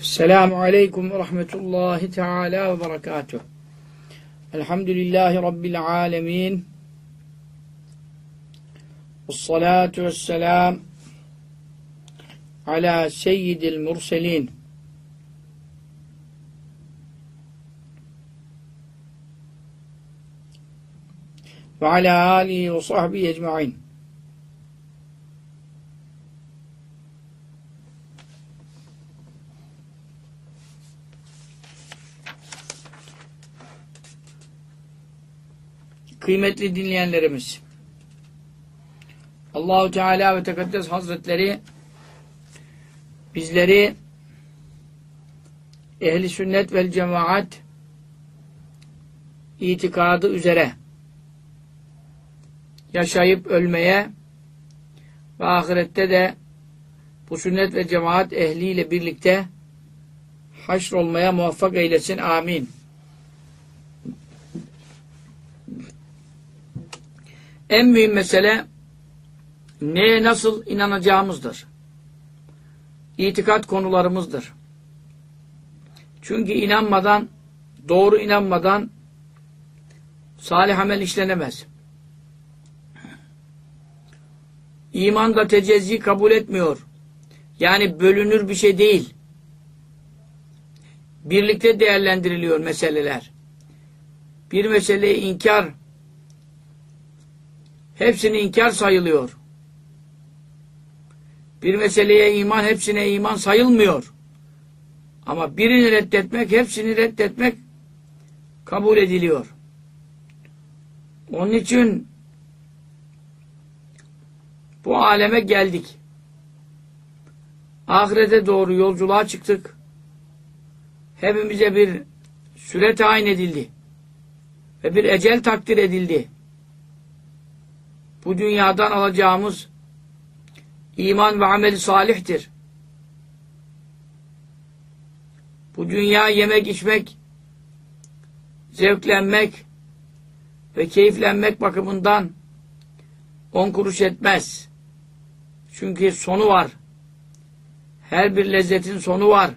Esselamu Aleyküm ve Rahmetullahi Teala ve Berekatuhu. Elhamdülillahi Rabbil Alemin. Vessalatu vesselam ala seyyidil murselin. Ve ala alihi ve Kıymetli dinleyenlerimiz, Allahu Teala ve Tekaddes Hazretleri bizleri ehli sünnet vel cemaat itikadı üzere yaşayıp ölmeye ve ahirette de bu sünnet ve cemaat ehliyle birlikte haşr olmaya muvaffak eylesin. Amin. En mühim mesele neye nasıl inanacağımızdır. İtikat konularımızdır. Çünkü inanmadan, doğru inanmadan salih amel işlenemez. İman da tecezzi kabul etmiyor. Yani bölünür bir şey değil. Birlikte değerlendiriliyor meseleler. Bir meseleyi inkar hepsini inkar sayılıyor. Bir meseleye iman hepsine iman sayılmıyor. Ama birini reddetmek, hepsini reddetmek kabul ediliyor. Onun için bu aleme geldik. Ahirete doğru yolculuğa çıktık. Hepimize bir süre tayin edildi. Ve bir ecel takdir edildi bu dünyadan alacağımız iman ve ameli salihtir. Bu dünya yemek, içmek, zevklenmek ve keyiflenmek bakımından on kuruş etmez. Çünkü sonu var. Her bir lezzetin sonu var.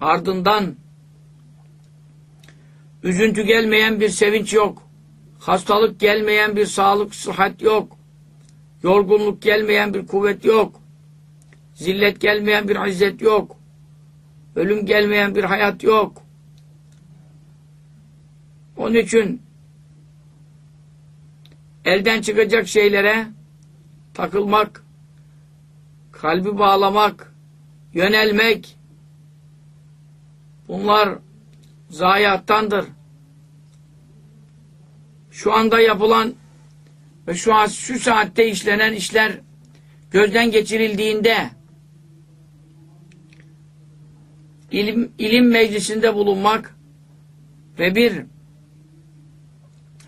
Ardından üzüntü gelmeyen bir sevinç yok. Hastalık gelmeyen bir sağlık, sıhhat yok. Yorgunluk gelmeyen bir kuvvet yok. Zillet gelmeyen bir izzet yok. Ölüm gelmeyen bir hayat yok. Onun için elden çıkacak şeylere takılmak, kalbi bağlamak, yönelmek bunlar zayiattandır şu anda yapılan ve şu an şu saatte işlenen işler gözden geçirildiğinde ilim, ilim meclisinde bulunmak ve bir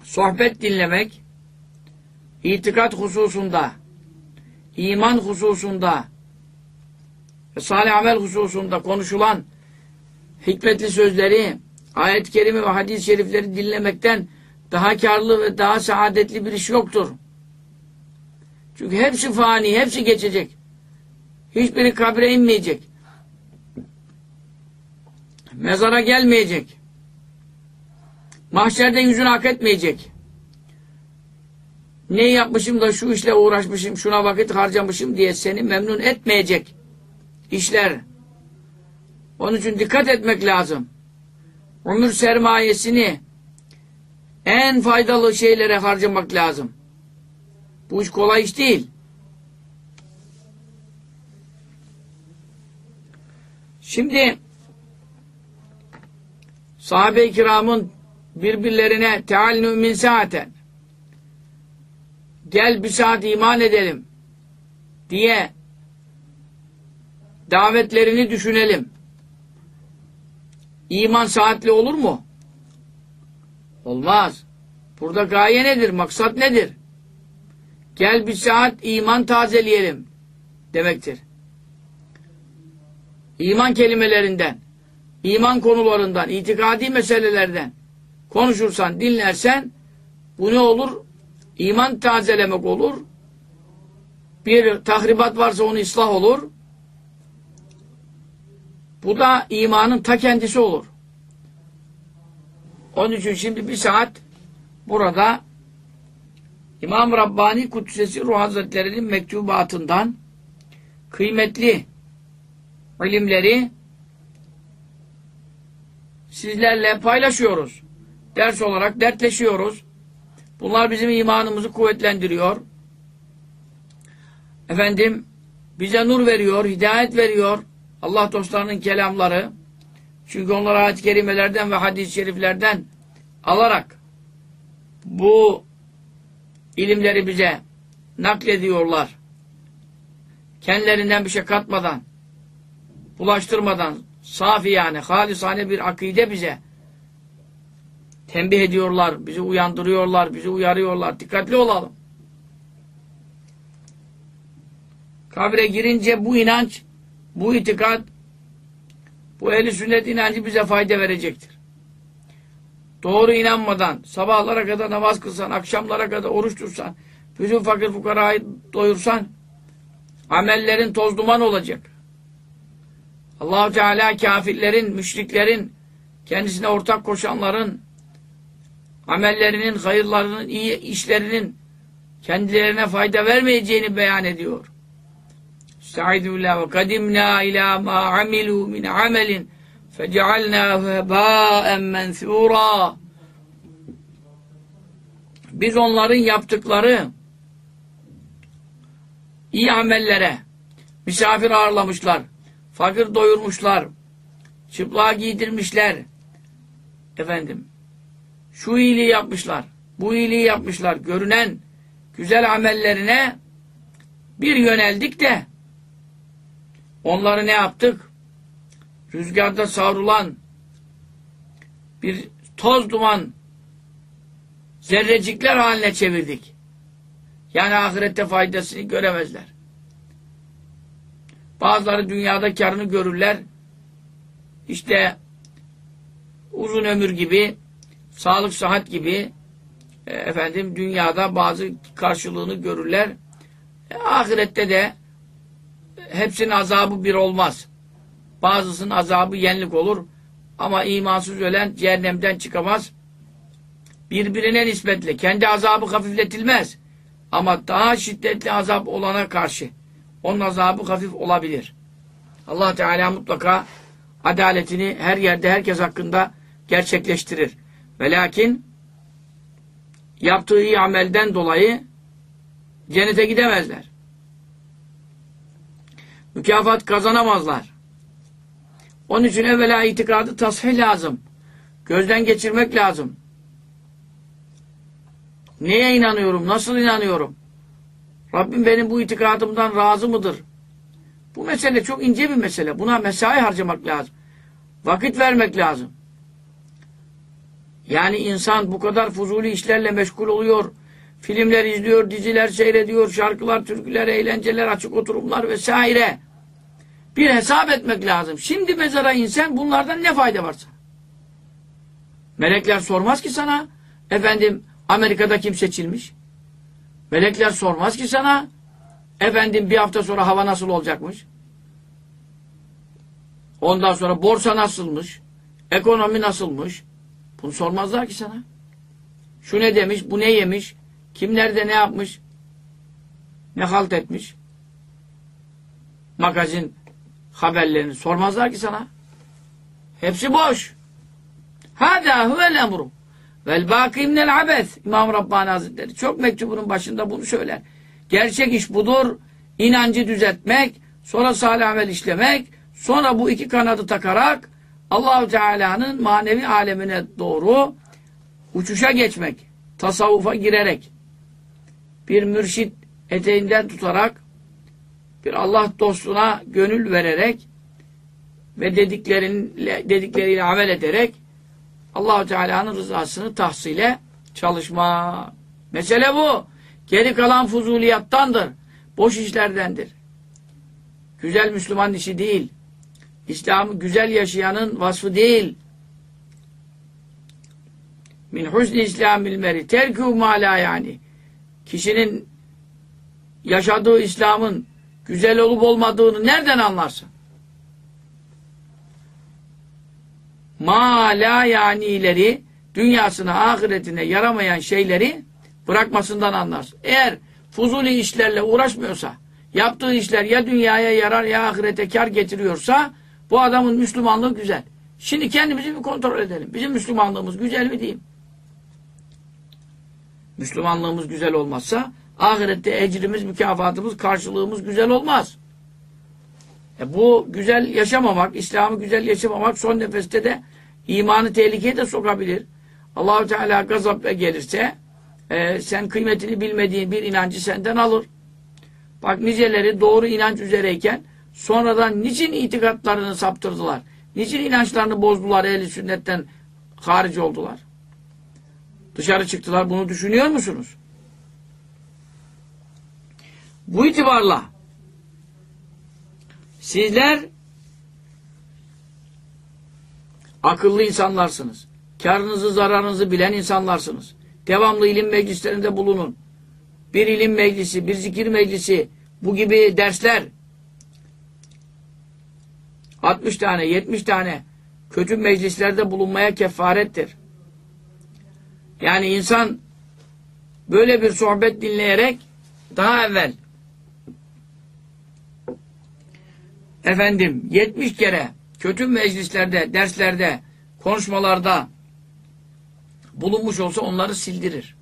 sohbet dinlemek itikat hususunda iman hususunda ve salih amel hususunda konuşulan hikmetli sözleri ayet-i kerime ve hadis-i şerifleri dinlemekten daha karlı ve daha saadetli bir iş yoktur. Çünkü hepsi fani, hepsi geçecek. Hiçbiri kabre inmeyecek. Mezara gelmeyecek. Mahşerde yüzünü hak etmeyecek. Ne yapmışım da şu işle uğraşmışım, şuna vakit harcamışım diye seni memnun etmeyecek işler. Onun için dikkat etmek lazım. Ömür sermayesini en faydalı şeylere harcamak lazım. Bu iş kolay iş değil. Şimdi sahabe-i kiramın birbirlerine teal min saaten gel bir saat iman edelim diye davetlerini düşünelim. İman saatli olur mu? Olmaz. Burada gaye nedir? Maksat nedir? Gel bir saat iman tazeleyelim demektir. İman kelimelerinden, iman konularından, itikadi meselelerden konuşursan, dinlersen bu ne olur? İman tazelemek olur. Bir tahribat varsa onu ıslah olur. Bu da imanın ta kendisi olur. Onun için şimdi bir saat burada İmam Rabbani Kudsesi Ruh Hazretleri'nin mektubatından kıymetli ilimleri sizlerle paylaşıyoruz. Ders olarak dertleşiyoruz. Bunlar bizim imanımızı kuvvetlendiriyor. Efendim bize nur veriyor, hidayet veriyor. Allah dostlarının kelamları. Çünkü onlar ayet-i kerimelerden ve hadis-i şeriflerden alarak bu ilimleri bize naklediyorlar. Kendilerinden bir şey katmadan, bulaştırmadan, safi yani, halisane bir akide bize tembih ediyorlar, bizi uyandırıyorlar, bizi uyarıyorlar. Dikkatli olalım. Kabre girince bu inanç, bu itikat, bu ehli sünnet inancı bize fayda verecektir. Doğru inanmadan, sabahlara kadar namaz kılsan, akşamlara kadar oruç tutsan, bütün fakir fukarayı doyursan, amellerin toz duman olacak. allah Teala kafirlerin, müşriklerin, kendisine ortak koşanların, amellerinin, hayırlarının, iyi işlerinin kendilerine fayda vermeyeceğini beyan ediyor. Estaizu billah ve kadimna ila ma amilu min amelin fecealnâhu hebâen menthûrâ Biz onların yaptıkları iyi amellere misafir ağırlamışlar, fakir doyurmuşlar, çıplığa giydirmişler, efendim, şu iyiliği yapmışlar, bu iyiliği yapmışlar, görünen güzel amellerine bir yöneldik de onları ne yaptık? Rüzgarda savrulan bir toz duman zerrecikler haline çevirdik. Yani ahirette faydasını göremezler. Bazıları dünyada karını görürler. İşte uzun ömür gibi, sağlık sıhhat gibi e, efendim dünyada bazı karşılığını görürler. E, ahirette de hepsinin azabı bir olmaz. Bazısının azabı yenlik olur. Ama imansız ölen cehennemden çıkamaz. Birbirine nispetle. Kendi azabı hafifletilmez. Ama daha şiddetli azap olana karşı onun azabı hafif olabilir. Allah Teala mutlaka adaletini her yerde herkes hakkında gerçekleştirir. Ve lakin yaptığı iyi amelden dolayı cennete gidemezler. Mükafat kazanamazlar. Onun için evvela itikadı tasfih lazım. Gözden geçirmek lazım. Neye inanıyorum? Nasıl inanıyorum? Rabbim benim bu itikadımdan razı mıdır? Bu mesele çok ince bir mesele. Buna mesai harcamak lazım. Vakit vermek lazım. Yani insan bu kadar fuzuli işlerle meşgul oluyor. Filmler izliyor, diziler seyrediyor, şarkılar, türküler, eğlenceler, açık oturumlar vesaire. Bir hesap etmek lazım. Şimdi mezara insen bunlardan ne fayda varsa. Melekler sormaz ki sana. Efendim Amerika'da kim seçilmiş? Melekler sormaz ki sana. Efendim bir hafta sonra hava nasıl olacakmış? Ondan sonra borsa nasılmış? Ekonomi nasılmış? Bunu sormazlar ki sana. Şu ne demiş, bu ne yemiş, kim nerede ne yapmış, ne halt etmiş. Magazin haberlerini sormazlar ki sana. Hepsi boş. Hâdâ huvel emru. Vel bâkî minel abes. İmam Rabbani Hazretleri çok mektubunun başında bunu söyler. Gerçek iş budur. İnancı düzeltmek, sonra salih amel işlemek, sonra bu iki kanadı takarak Allahu Teala'nın manevi alemine doğru uçuşa geçmek, tasavvufa girerek, bir mürşit eteğinden tutarak, bir Allah dostuna gönül vererek ve dedikleriyle, dedikleriyle amel ederek Allahu Teala'nın rızasını tahsile çalışma. Mesele bu. Geri kalan fuzuliyattandır. Boş işlerdendir. Güzel Müslüman işi değil. İslam'ı güzel yaşayanın vasfı değil. Min husni İslamil meri terkû mâlâ yani. Kişinin yaşadığı İslam'ın güzel olup olmadığını nereden anlarsın? ma la yanileri dünyasına, ahiretine yaramayan şeyleri bırakmasından anlarsın. Eğer fuzuli işlerle uğraşmıyorsa, yaptığı işler ya dünyaya yarar ya ahirete kar getiriyorsa bu adamın Müslümanlığı güzel. Şimdi kendimizi bir kontrol edelim. Bizim Müslümanlığımız güzel mi diyeyim? Müslümanlığımız güzel olmazsa ahirette ecrimiz, mükafatımız, karşılığımız güzel olmaz. E bu güzel yaşamamak, İslam'ı güzel yaşamamak son nefeste de imanı tehlikeye de sokabilir. Allahu Teala gazapla gelirse e, sen kıymetini bilmediğin bir inancı senden alır. Bak niceleri doğru inanç üzereyken sonradan niçin itikatlarını saptırdılar? Niçin inançlarını bozdular ehli sünnetten hariç oldular? Dışarı çıktılar. Bunu düşünüyor musunuz? Bu itibarla sizler akıllı insanlarsınız. Karınızı, zararınızı bilen insanlarsınız. Devamlı ilim meclislerinde bulunun. Bir ilim meclisi, bir zikir meclisi, bu gibi dersler 60 tane, 70 tane kötü meclislerde bulunmaya kefarettir. Yani insan böyle bir sohbet dinleyerek daha evvel efendim 70 kere kötü meclislerde, derslerde, konuşmalarda bulunmuş olsa onları sildirir.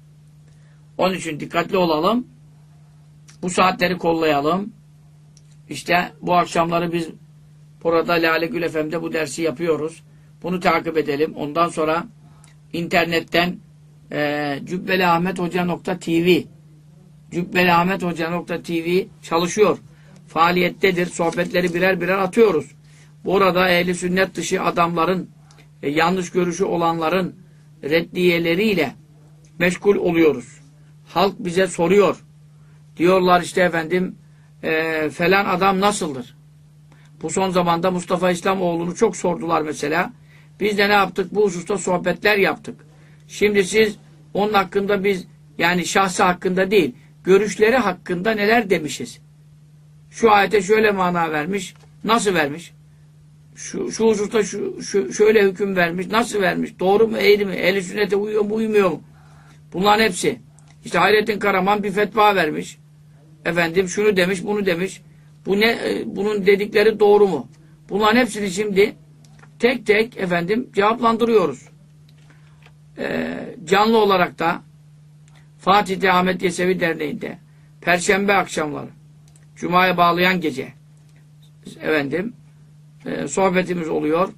Onun için dikkatli olalım. Bu saatleri kollayalım. İşte bu akşamları biz burada Lale Gül FM'de bu dersi yapıyoruz. Bunu takip edelim. Ondan sonra internetten e, cübbeliahmethoca.tv cübbeliahmethoca.tv çalışıyor. Faaliyettedir. Sohbetleri birer birer atıyoruz. Burada ehli sünnet dışı adamların e, yanlış görüşü olanların reddiyeleriyle meşgul oluyoruz. Halk bize soruyor. Diyorlar işte efendim e, falan adam nasıldır? Bu son zamanda Mustafa İslamoğlu'nu çok sordular mesela. Biz de ne yaptık? Bu hususta sohbetler yaptık. Şimdi siz onun hakkında biz yani şahsı hakkında değil, görüşleri hakkında neler demişiz? Şu ayete şöyle mana vermiş. Nasıl vermiş? Şu, şu hususta şu, şu, şöyle hüküm vermiş. Nasıl vermiş? Doğru mu, eğri mi? Ehl-i sünnete uyuyor mu, uymuyor mu? Bunların hepsi. İşte Hayrettin Karaman bir fetva vermiş. Efendim şunu demiş, bunu demiş. Bu ne, e, bunun dedikleri doğru mu? Bunların hepsini şimdi tek tek efendim cevaplandırıyoruz. Ee, canlı olarak da Fatih'te Ahmet Yesevi Derneği'nde Perşembe akşamları Cuma'ya bağlayan gece efendim e, sohbetimiz oluyor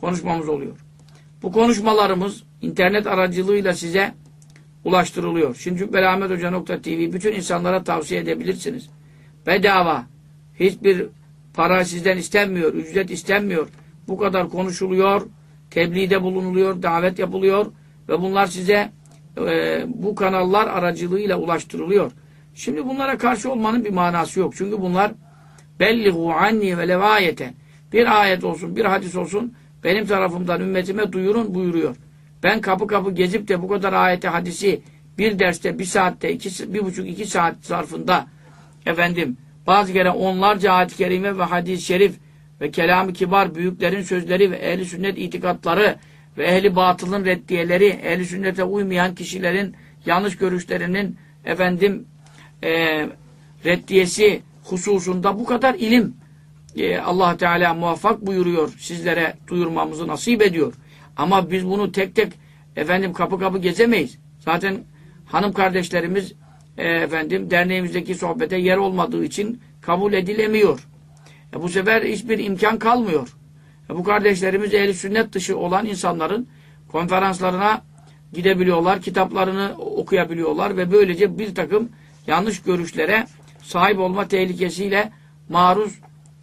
konuşmamız oluyor. Bu konuşmalarımız internet aracılığıyla size ulaştırılıyor. Şimdi Cübbelahmethoca.tv bütün insanlara tavsiye edebilirsiniz. Bedava. Hiçbir para sizden istenmiyor. Ücret istenmiyor. Bu kadar konuşuluyor. Tebliğde bulunuluyor. Davet yapılıyor. Ve bunlar size e, bu kanallar aracılığıyla ulaştırılıyor. Şimdi bunlara karşı olmanın bir manası yok. Çünkü bunlar bellihu anni ve levayeten bir ayet olsun, bir hadis olsun benim tarafımdan ümmetime duyurun buyuruyor. Ben kapı kapı gezip de bu kadar ayete hadisi bir derste, bir saatte, iki, bir buçuk, iki saat zarfında efendim bazı kere onlarca ayet-i kerime ve hadis-i şerif ve kelam-ı kibar büyüklerin sözleri ve ehli sünnet itikatları ve ehli batılın reddiyeleri, ehli sünnete uymayan kişilerin yanlış görüşlerinin efendim e, reddiyesi hususunda bu kadar ilim e, allah Teala muvaffak buyuruyor. Sizlere duyurmamızı nasip ediyor. Ama biz bunu tek tek efendim kapı kapı gezemeyiz. Zaten hanım kardeşlerimiz e, efendim derneğimizdeki sohbete yer olmadığı için kabul edilemiyor. E, bu sefer hiçbir imkan kalmıyor. E, bu kardeşlerimiz ehli sünnet dışı olan insanların konferanslarına gidebiliyorlar, kitaplarını okuyabiliyorlar ve böylece bir takım yanlış görüşlere sahip olma tehlikesiyle maruz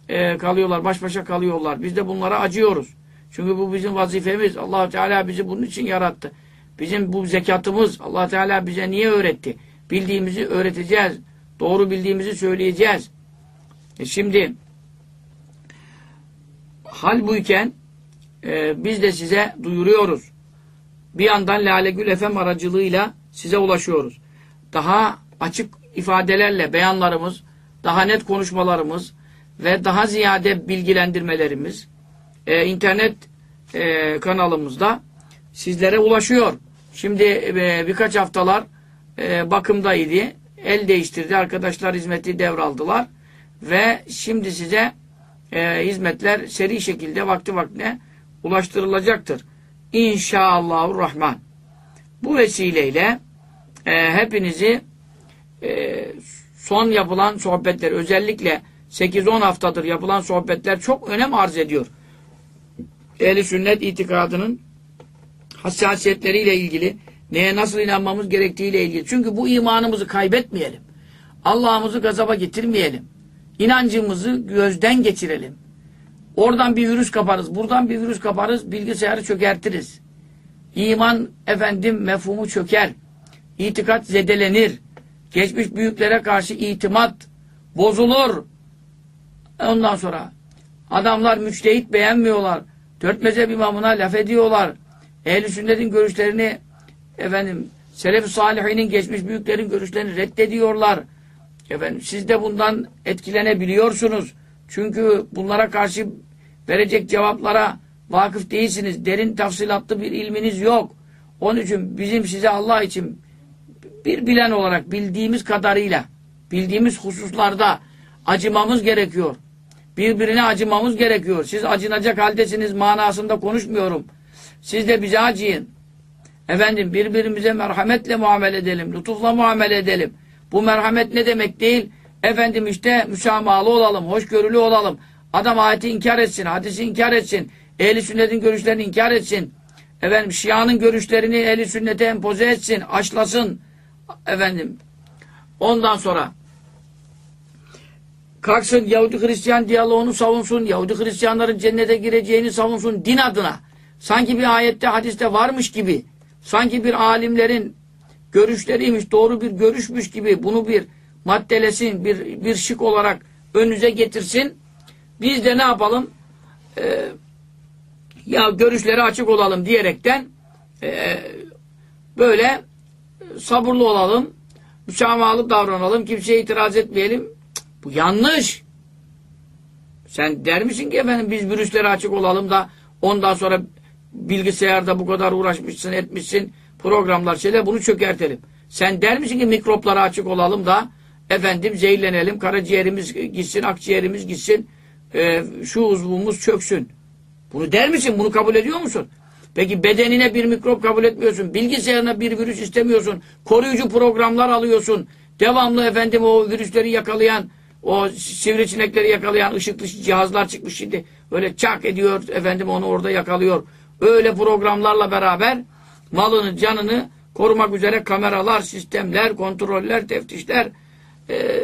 e, kalıyorlar, baş başa kalıyorlar. Biz de bunlara acıyoruz. Çünkü bu bizim vazifemiz. allah Teala bizi bunun için yarattı. Bizim bu zekatımız allah Teala bize niye öğretti? Bildiğimizi öğreteceğiz. Doğru bildiğimizi söyleyeceğiz. E şimdi hal buyken e, biz de size duyuruyoruz. Bir yandan Lale Gül Efem aracılığıyla size ulaşıyoruz. Daha açık ifadelerle beyanlarımız, daha net konuşmalarımız ve daha ziyade bilgilendirmelerimiz e, internet e, kanalımızda sizlere ulaşıyor. Şimdi e, birkaç haftalar e, bakımdaydı. El değiştirdi. Arkadaşlar hizmeti devraldılar. Ve şimdi size e, hizmetler seri şekilde vakti vaktine ulaştırılacaktır. İnşallahurrahman. Bu vesileyle e, hepinizi e, son yapılan sohbetler özellikle 8-10 haftadır yapılan sohbetler çok önem arz ediyor. Ehli sünnet itikadının hassasiyetleriyle ilgili neye nasıl inanmamız gerektiğiyle ilgili. Çünkü bu imanımızı kaybetmeyelim. Allah'ımızı gazaba getirmeyelim. İnancımızı gözden geçirelim. Oradan bir virüs kaparız, buradan bir virüs kaparız, bilgisayarı çökertiriz. İman efendim mefhumu çöker. İtikat zedelenir. Geçmiş büyüklere karşı itimat bozulur. Ondan sonra adamlar müçtehit beğenmiyorlar. Dört mezhep imamına laf ediyorlar. Ehl-i sünnetin görüşlerini efendim selef-i salihinin geçmiş büyüklerin görüşlerini reddediyorlar. Efendim siz de bundan etkilenebiliyorsunuz. Çünkü bunlara karşı verecek cevaplara vakıf değilsiniz. Derin tafsilatlı bir ilminiz yok. Onun için bizim size Allah için bir bilen olarak bildiğimiz kadarıyla bildiğimiz hususlarda acımamız gerekiyor. Birbirine acımamız gerekiyor. Siz acınacak haldesiniz manasında konuşmuyorum. Siz de bize acıyın. Efendim birbirimize merhametle muamele edelim. Lütufla muamele edelim. Bu merhamet ne demek değil? Efendim işte müsamahalı olalım, hoşgörülü olalım. Adam ayeti inkar etsin, hadisi inkar etsin. Ehli sünnetin görüşlerini inkar etsin. Efendim Şia'nın görüşlerini ehli sünnete empoze etsin, aşlasın. Efendim. Ondan sonra kalksın Yahudi Hristiyan diyaloğunu savunsun. Yahudi Hristiyanların cennete gireceğini savunsun din adına. Sanki bir ayette hadiste varmış gibi. Sanki bir alimlerin görüşleriymiş, doğru bir görüşmüş gibi bunu bir maddelesin, bir, bir şık olarak önünüze getirsin. Biz de ne yapalım? Ee, ya görüşleri açık olalım diyerekten e, böyle sabırlı olalım, müsamahalı davranalım, kimseye itiraz etmeyelim. Bu yanlış. Sen der misin ki efendim biz virüslere açık olalım da ondan sonra bilgisayarda bu kadar uğraşmışsın, etmişsin, programlar şeyler bunu çökertelim. Sen der misin ki mikroplara açık olalım da efendim zehirlenelim, karaciğerimiz gitsin, akciğerimiz gitsin, e, şu uzvumuz çöksün. Bunu der misin? Bunu kabul ediyor musun? Peki bedenine bir mikrop kabul etmiyorsun. Bilgisayarına bir virüs istemiyorsun. Koruyucu programlar alıyorsun. Devamlı efendim o virüsleri yakalayan, o sivrisinekleri yakalayan ışıklı cihazlar çıkmış şimdi. Öyle çak ediyor efendim onu orada yakalıyor. Öyle programlarla beraber malını, canını korumak üzere kameralar, sistemler, kontroller, teftişler, e,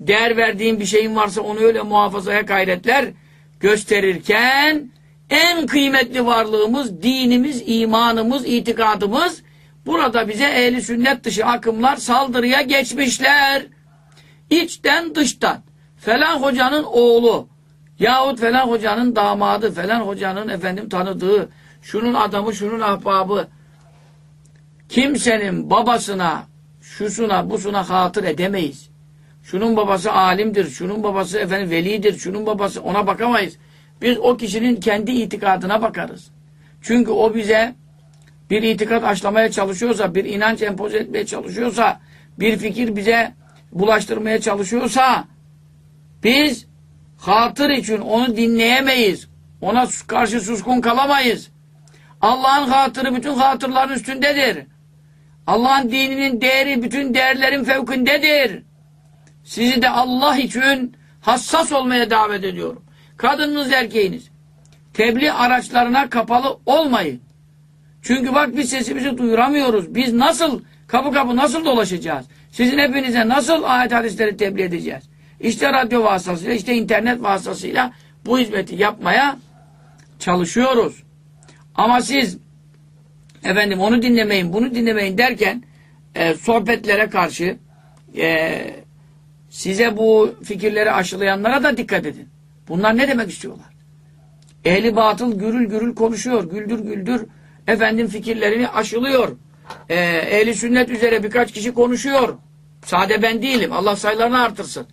değer verdiğin bir şeyin varsa onu öyle muhafazaya gayretler gösterirken en kıymetli varlığımız, dinimiz, imanımız, itikadımız burada bize ehli sünnet dışı akımlar saldırıya geçmişler. İçten dıştan. Falan hocanın oğlu yahut falan hocanın damadı, falan hocanın efendim tanıdığı, şunun adamı, şunun ahbabı kimsenin babasına, şusuna, busuna hatır edemeyiz. Şunun babası alimdir, şunun babası efendim velidir, şunun babası ona bakamayız. Biz o kişinin kendi itikadına bakarız. Çünkü o bize bir itikat aşlamaya çalışıyorsa, bir inanç empoze etmeye çalışıyorsa, bir fikir bize bulaştırmaya çalışıyorsa, biz hatır için onu dinleyemeyiz. Ona karşı suskun kalamayız. Allah'ın hatırı bütün hatırların üstündedir. Allah'ın dininin değeri bütün değerlerin fevkindedir. Sizi de Allah için hassas olmaya davet ediyorum. Kadınınız erkeğiniz. Tebliğ araçlarına kapalı olmayın. Çünkü bak biz sesimizi duyuramıyoruz. Biz nasıl kapı kapı nasıl dolaşacağız? Sizin hepinize nasıl ayet hadisleri tebliğ edeceğiz? İşte radyo vasıtasıyla, işte internet vasıtasıyla bu hizmeti yapmaya çalışıyoruz. Ama siz efendim onu dinlemeyin, bunu dinlemeyin derken e, sohbetlere karşı e, size bu fikirleri aşılayanlara da dikkat edin. Bunlar ne demek istiyorlar? Ehli batıl gürül gürül konuşuyor. Güldür güldür efendim fikirlerini aşılıyor. Ee, ehli sünnet üzere birkaç kişi konuşuyor. Sade ben değilim. Allah sayılarını artırsın.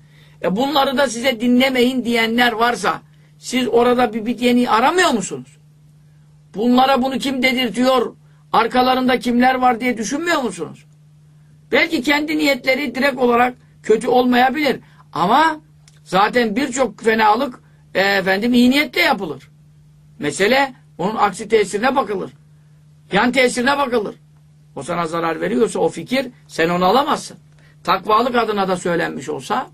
E bunları da size dinlemeyin diyenler varsa siz orada bir bit yeni aramıyor musunuz? bunlara bunu kim dedirtiyor, arkalarında kimler var diye düşünmüyor musunuz? Belki kendi niyetleri direkt olarak kötü olmayabilir. Ama zaten birçok fenalık e, efendim iyi niyetle yapılır. Mesele onun aksi tesirine bakılır. Yan tesirine bakılır. O sana zarar veriyorsa o fikir sen onu alamazsın. Takvalık adına da söylenmiş olsa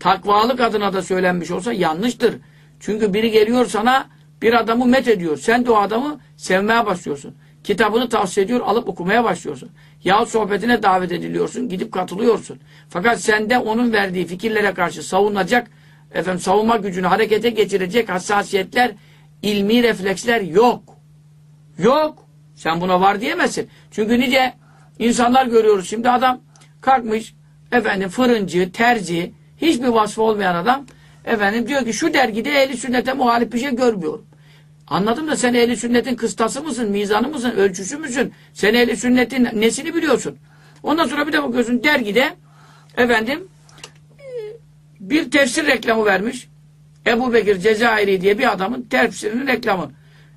takvalık adına da söylenmiş olsa yanlıştır. Çünkü biri geliyor sana bir adamı met ediyor. Sen de o adamı sevmeye başlıyorsun. Kitabını tavsiye ediyor, alıp okumaya başlıyorsun. Yahut sohbetine davet ediliyorsun, gidip katılıyorsun. Fakat sende onun verdiği fikirlere karşı savunacak, efendim savunma gücünü harekete geçirecek hassasiyetler, ilmi refleksler yok. Yok. Sen buna var diyemezsin. Çünkü nice insanlar görüyoruz. Şimdi adam kalkmış, efendim fırıncı, terzi, hiçbir vasfı olmayan adam, efendim diyor ki şu dergide ehli sünnete muhalif bir şey görmüyorum. Anladım da sen ehli sünnetin kıstası mısın, mizanı mısın, ölçüsü müsün? Sen ehli sünnetin nesini biliyorsun? Ondan sonra bir de bakıyorsun dergide efendim bir tefsir reklamı vermiş. Ebu Bekir Cezayiri diye bir adamın tefsirinin reklamı.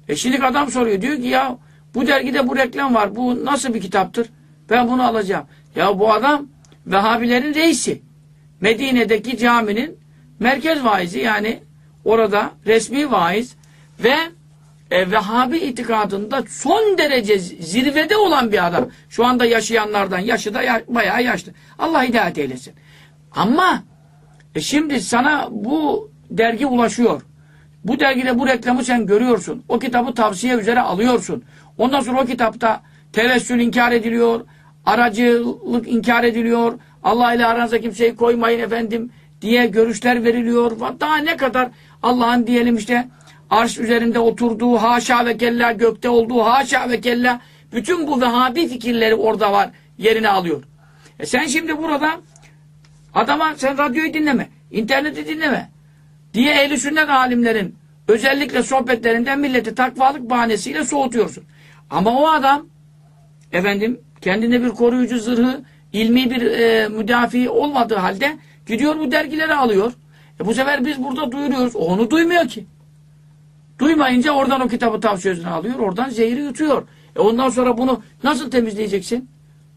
E şimdi adam soruyor diyor ki ya bu dergide bu reklam var. Bu nasıl bir kitaptır? Ben bunu alacağım. Ya bu adam Vehhabilerin reisi. Medine'deki caminin merkez vaizi yani orada resmi vaiz ve e, Vehhabi itikadında son derece zirvede olan bir adam. Şu anda yaşayanlardan yaşı da ya, bayağı yaşlı. Allah hidayet eylesin. Ama e şimdi sana bu dergi ulaşıyor. Bu dergide bu reklamı sen görüyorsun. O kitabı tavsiye üzere alıyorsun. Ondan sonra o kitapta tevessül inkar ediliyor. Aracılık inkar ediliyor. Allah ile aranıza kimseyi koymayın efendim diye görüşler veriliyor. Daha ne kadar Allah'ın diyelim işte arş üzerinde oturduğu haşa ve kella gökte olduğu haşa ve kella bütün bu Vehhabi fikirleri orada var. Yerine alıyor. E sen şimdi burada adama sen radyoyu dinleme, interneti dinleme diye ehli sünnet alimlerin özellikle sohbetlerinden milleti takvalık bahanesiyle soğutuyorsun. Ama o adam efendim kendine bir koruyucu zırhı ilmi bir e, müdafi olmadığı halde gidiyor bu dergileri alıyor. E bu sefer biz burada duyuruyoruz. O onu duymuyor ki. Duymayınca oradan o kitabı tavsiyesini alıyor. Oradan zehri yutuyor. E ondan sonra bunu nasıl temizleyeceksin?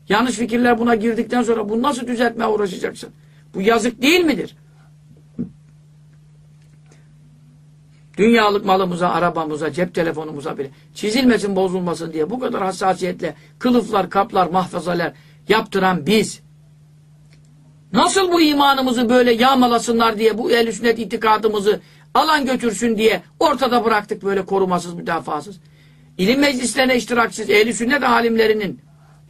Yanlış fikirler buna girdikten sonra bunu nasıl düzeltmeye uğraşacaksın? Bu yazık değil midir? Dünyalık malımıza, arabamıza, cep telefonumuza bile çizilmesin, bozulmasın diye bu kadar hassasiyetle kılıflar, kaplar, mahfazalar yaptıran biz nasıl bu imanımızı böyle yağmalasınlar diye bu ehl sünnet itikadımızı alan götürsün diye ortada bıraktık böyle korumasız, müdafasız. İlim meclislerine iştiraksız, ehl sünnet alimlerinin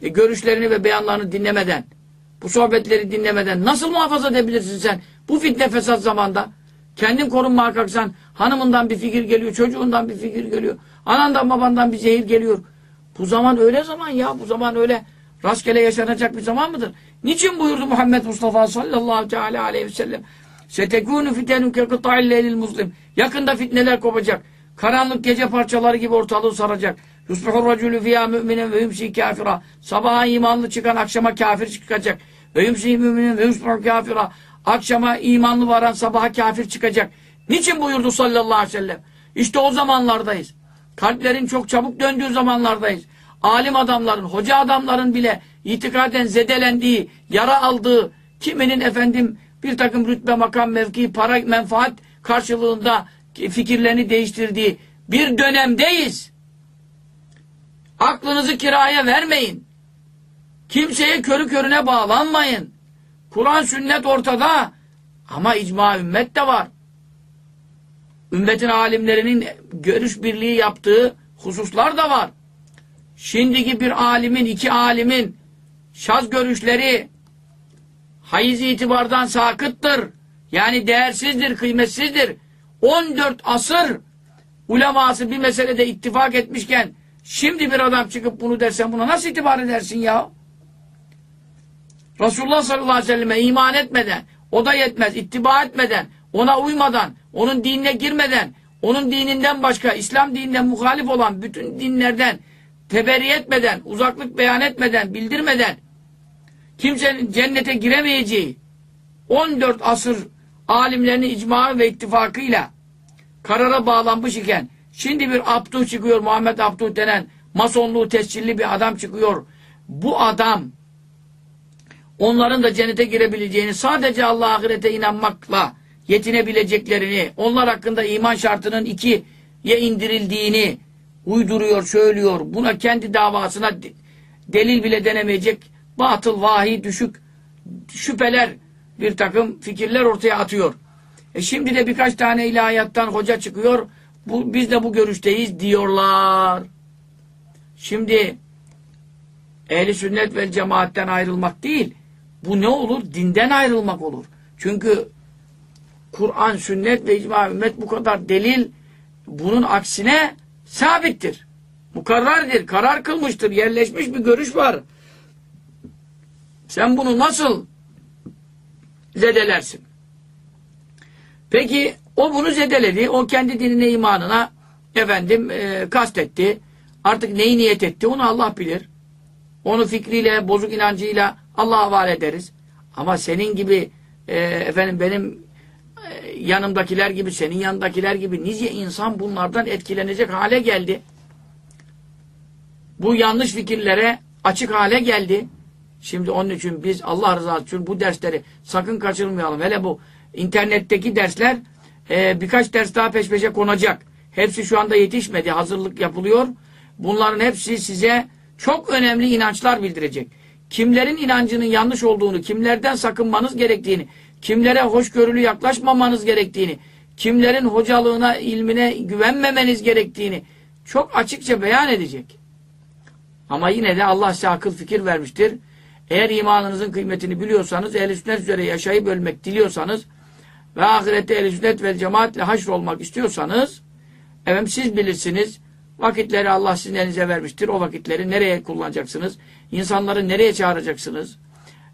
e, görüşlerini ve beyanlarını dinlemeden, bu sohbetleri dinlemeden nasıl muhafaza edebilirsin sen bu fitne fesat zamanda? Kendin korunmaya kalksan hanımından bir fikir geliyor, çocuğundan bir fikir geliyor, anandan babandan bir zehir geliyor. Bu zaman öyle zaman ya, bu zaman öyle rastgele yaşanacak bir zaman mıdır? Niçin buyurdu Muhammed Mustafa sallallahu teala aleyhi ve sellem? Setekûnü fitenun ke kıta'il leylil muslim. Yakında fitneler kopacak. Karanlık gece parçaları gibi ortalığı saracak. Yusbihur racülü fiyâ müminen ve yumsi kafira. Sabaha imanlı çıkan akşama kafir çıkacak. Ve yumsi müminen ve yusbihur kafira. Akşama imanlı varan sabaha kafir çıkacak. Niçin buyurdu sallallahu aleyhi ve sellem? İşte o zamanlardayız. Kalplerin çok çabuk döndüğü zamanlardayız. Alim adamların, hoca adamların bile itikaden zedelendiği, yara aldığı, kiminin efendim bir takım rütbe, makam, mevki, para, menfaat karşılığında fikirlerini değiştirdiği bir dönemdeyiz. Aklınızı kiraya vermeyin. Kimseye körü körüne bağlanmayın. Kur'an sünnet ortada. Ama icma ümmet de var. Ümmetin alimlerinin görüş birliği yaptığı hususlar da var. Şimdiki bir alimin, iki alimin şaz görüşleri hayız itibardan sakıttır. Yani değersizdir, kıymetsizdir. 14 asır uleması bir meselede ittifak etmişken şimdi bir adam çıkıp bunu dersen buna nasıl itibar edersin ya? Resulullah sallallahu aleyhi ve selleme iman etmeden, o da yetmez, ittiba etmeden, ona uymadan, onun dinine girmeden, onun dininden başka, İslam dininden muhalif olan bütün dinlerden teberri etmeden, uzaklık beyan etmeden, bildirmeden, kimsenin cennete giremeyeceği 14 asır alimlerinin icma ve ittifakıyla karara bağlanmış iken Şimdi bir Abduh çıkıyor, Muhammed Abduh denen masonluğu tescilli bir adam çıkıyor. Bu adam onların da cennete girebileceğini sadece Allah ahirete inanmakla yetinebileceklerini, onlar hakkında iman şartının ikiye indirildiğini uyduruyor, söylüyor. Buna kendi davasına delil bile denemeyecek batıl, vahiy, düşük şüpheler, bir takım fikirler ortaya atıyor. E şimdi de birkaç tane ilahiyattan hoca çıkıyor. Bu, biz de bu görüşteyiz diyorlar. Şimdi ehli sünnet ve cemaatten ayrılmak değil. Bu ne olur? Dinden ayrılmak olur. Çünkü Kur'an, sünnet ve icma ümmet bu kadar delil bunun aksine sabittir. Mukarrardır, karar kılmıştır, yerleşmiş bir görüş var. Sen bunu nasıl zedelersin? Peki o bunu zedeledi, o kendi dinine, imanına efendim e, kastetti. Artık neyi niyet etti onu Allah bilir. Onu fikriyle, bozuk inancıyla Allah'a havale ederiz. Ama senin gibi e, efendim benim e, yanımdakiler gibi, senin yanındakiler gibi nice insan bunlardan etkilenecek hale geldi. Bu yanlış fikirlere açık hale geldi. Şimdi onun için biz Allah rızası için bu dersleri sakın kaçırmayalım. Hele bu internetteki dersler e, birkaç ders daha peş peşe konacak. Hepsi şu anda yetişmedi. Hazırlık yapılıyor. Bunların hepsi size çok önemli inançlar bildirecek. Kimlerin inancının yanlış olduğunu, kimlerden sakınmanız gerektiğini, kimlere hoşgörülü yaklaşmamanız gerektiğini, kimlerin hocalığına, ilmine güvenmemeniz gerektiğini çok açıkça beyan edecek. Ama yine de Allah size akıl fikir vermiştir. Eğer imanınızın kıymetini biliyorsanız, ehl sünnet üzere yaşayıp ölmek diliyorsanız ve ahirette ehl sünnet ve cemaatle haşr olmak istiyorsanız, efendim siz bilirsiniz, vakitleri Allah sizin elinize vermiştir. O vakitleri nereye kullanacaksınız? İnsanları nereye çağıracaksınız?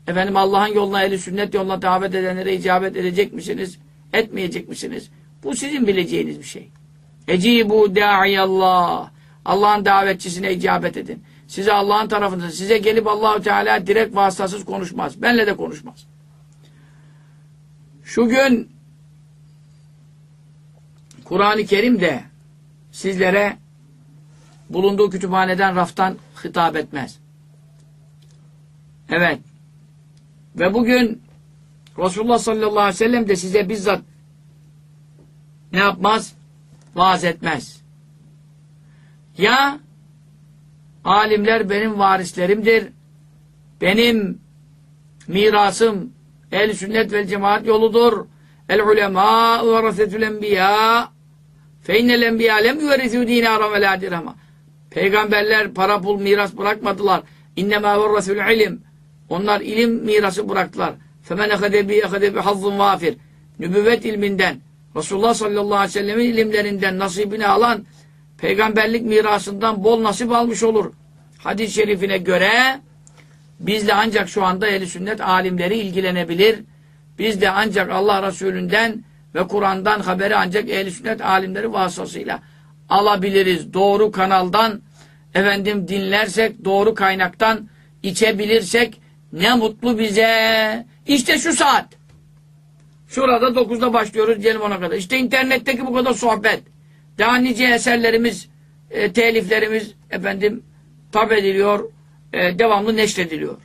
Efendim Allah'ın yoluna, ehl sünnet yoluna davet edenlere icabet edecek misiniz? Etmeyecek misiniz? Bu sizin bileceğiniz bir şey. Ecibu da'iyallah. Allah'ın davetçisine icabet edin. Size Allah'ın tarafından, size gelip Allahu Teala direkt vasıtasız konuşmaz. Benle de konuşmaz. Şu gün Kur'an-ı Kerim de sizlere bulunduğu kütüphaneden, raftan hitap etmez. Evet. Ve bugün Resulullah sallallahu aleyhi ve sellem de size bizzat ne yapmaz? Vaaz etmez. Ya alimler benim varislerimdir. Benim mirasım el sünnet vel cemaat yoludur. El ulema ve rasetül enbiya fe innel enbiya lem yüverisü dinara ve la. Peygamberler para pul miras bırakmadılar. İnnemâ verrasul ilim. Onlar ilim mirası bıraktılar. Femen ehade bi ehade bi hazzun vafir. Nübüvvet ilminden, Resulullah sallallahu aleyhi ve sellemin ilimlerinden nasibini alan peygamberlik mirasından bol nasip almış olur. Hadis-i şerifine göre bizle ancak şu anda ehl sünnet alimleri ilgilenebilir. Biz de ancak Allah Resulü'nden ve Kur'an'dan haberi ancak ehl sünnet alimleri vasıtasıyla alabiliriz. Doğru kanaldan efendim dinlersek, doğru kaynaktan içebilirsek ne mutlu bize. İşte şu saat. Şurada 9'da başlıyoruz diyelim ona kadar. İşte internetteki bu kadar sohbet. Daha nice eserlerimiz, e, teliflerimiz efendim tab ediliyor, e, devamlı neşrediliyor.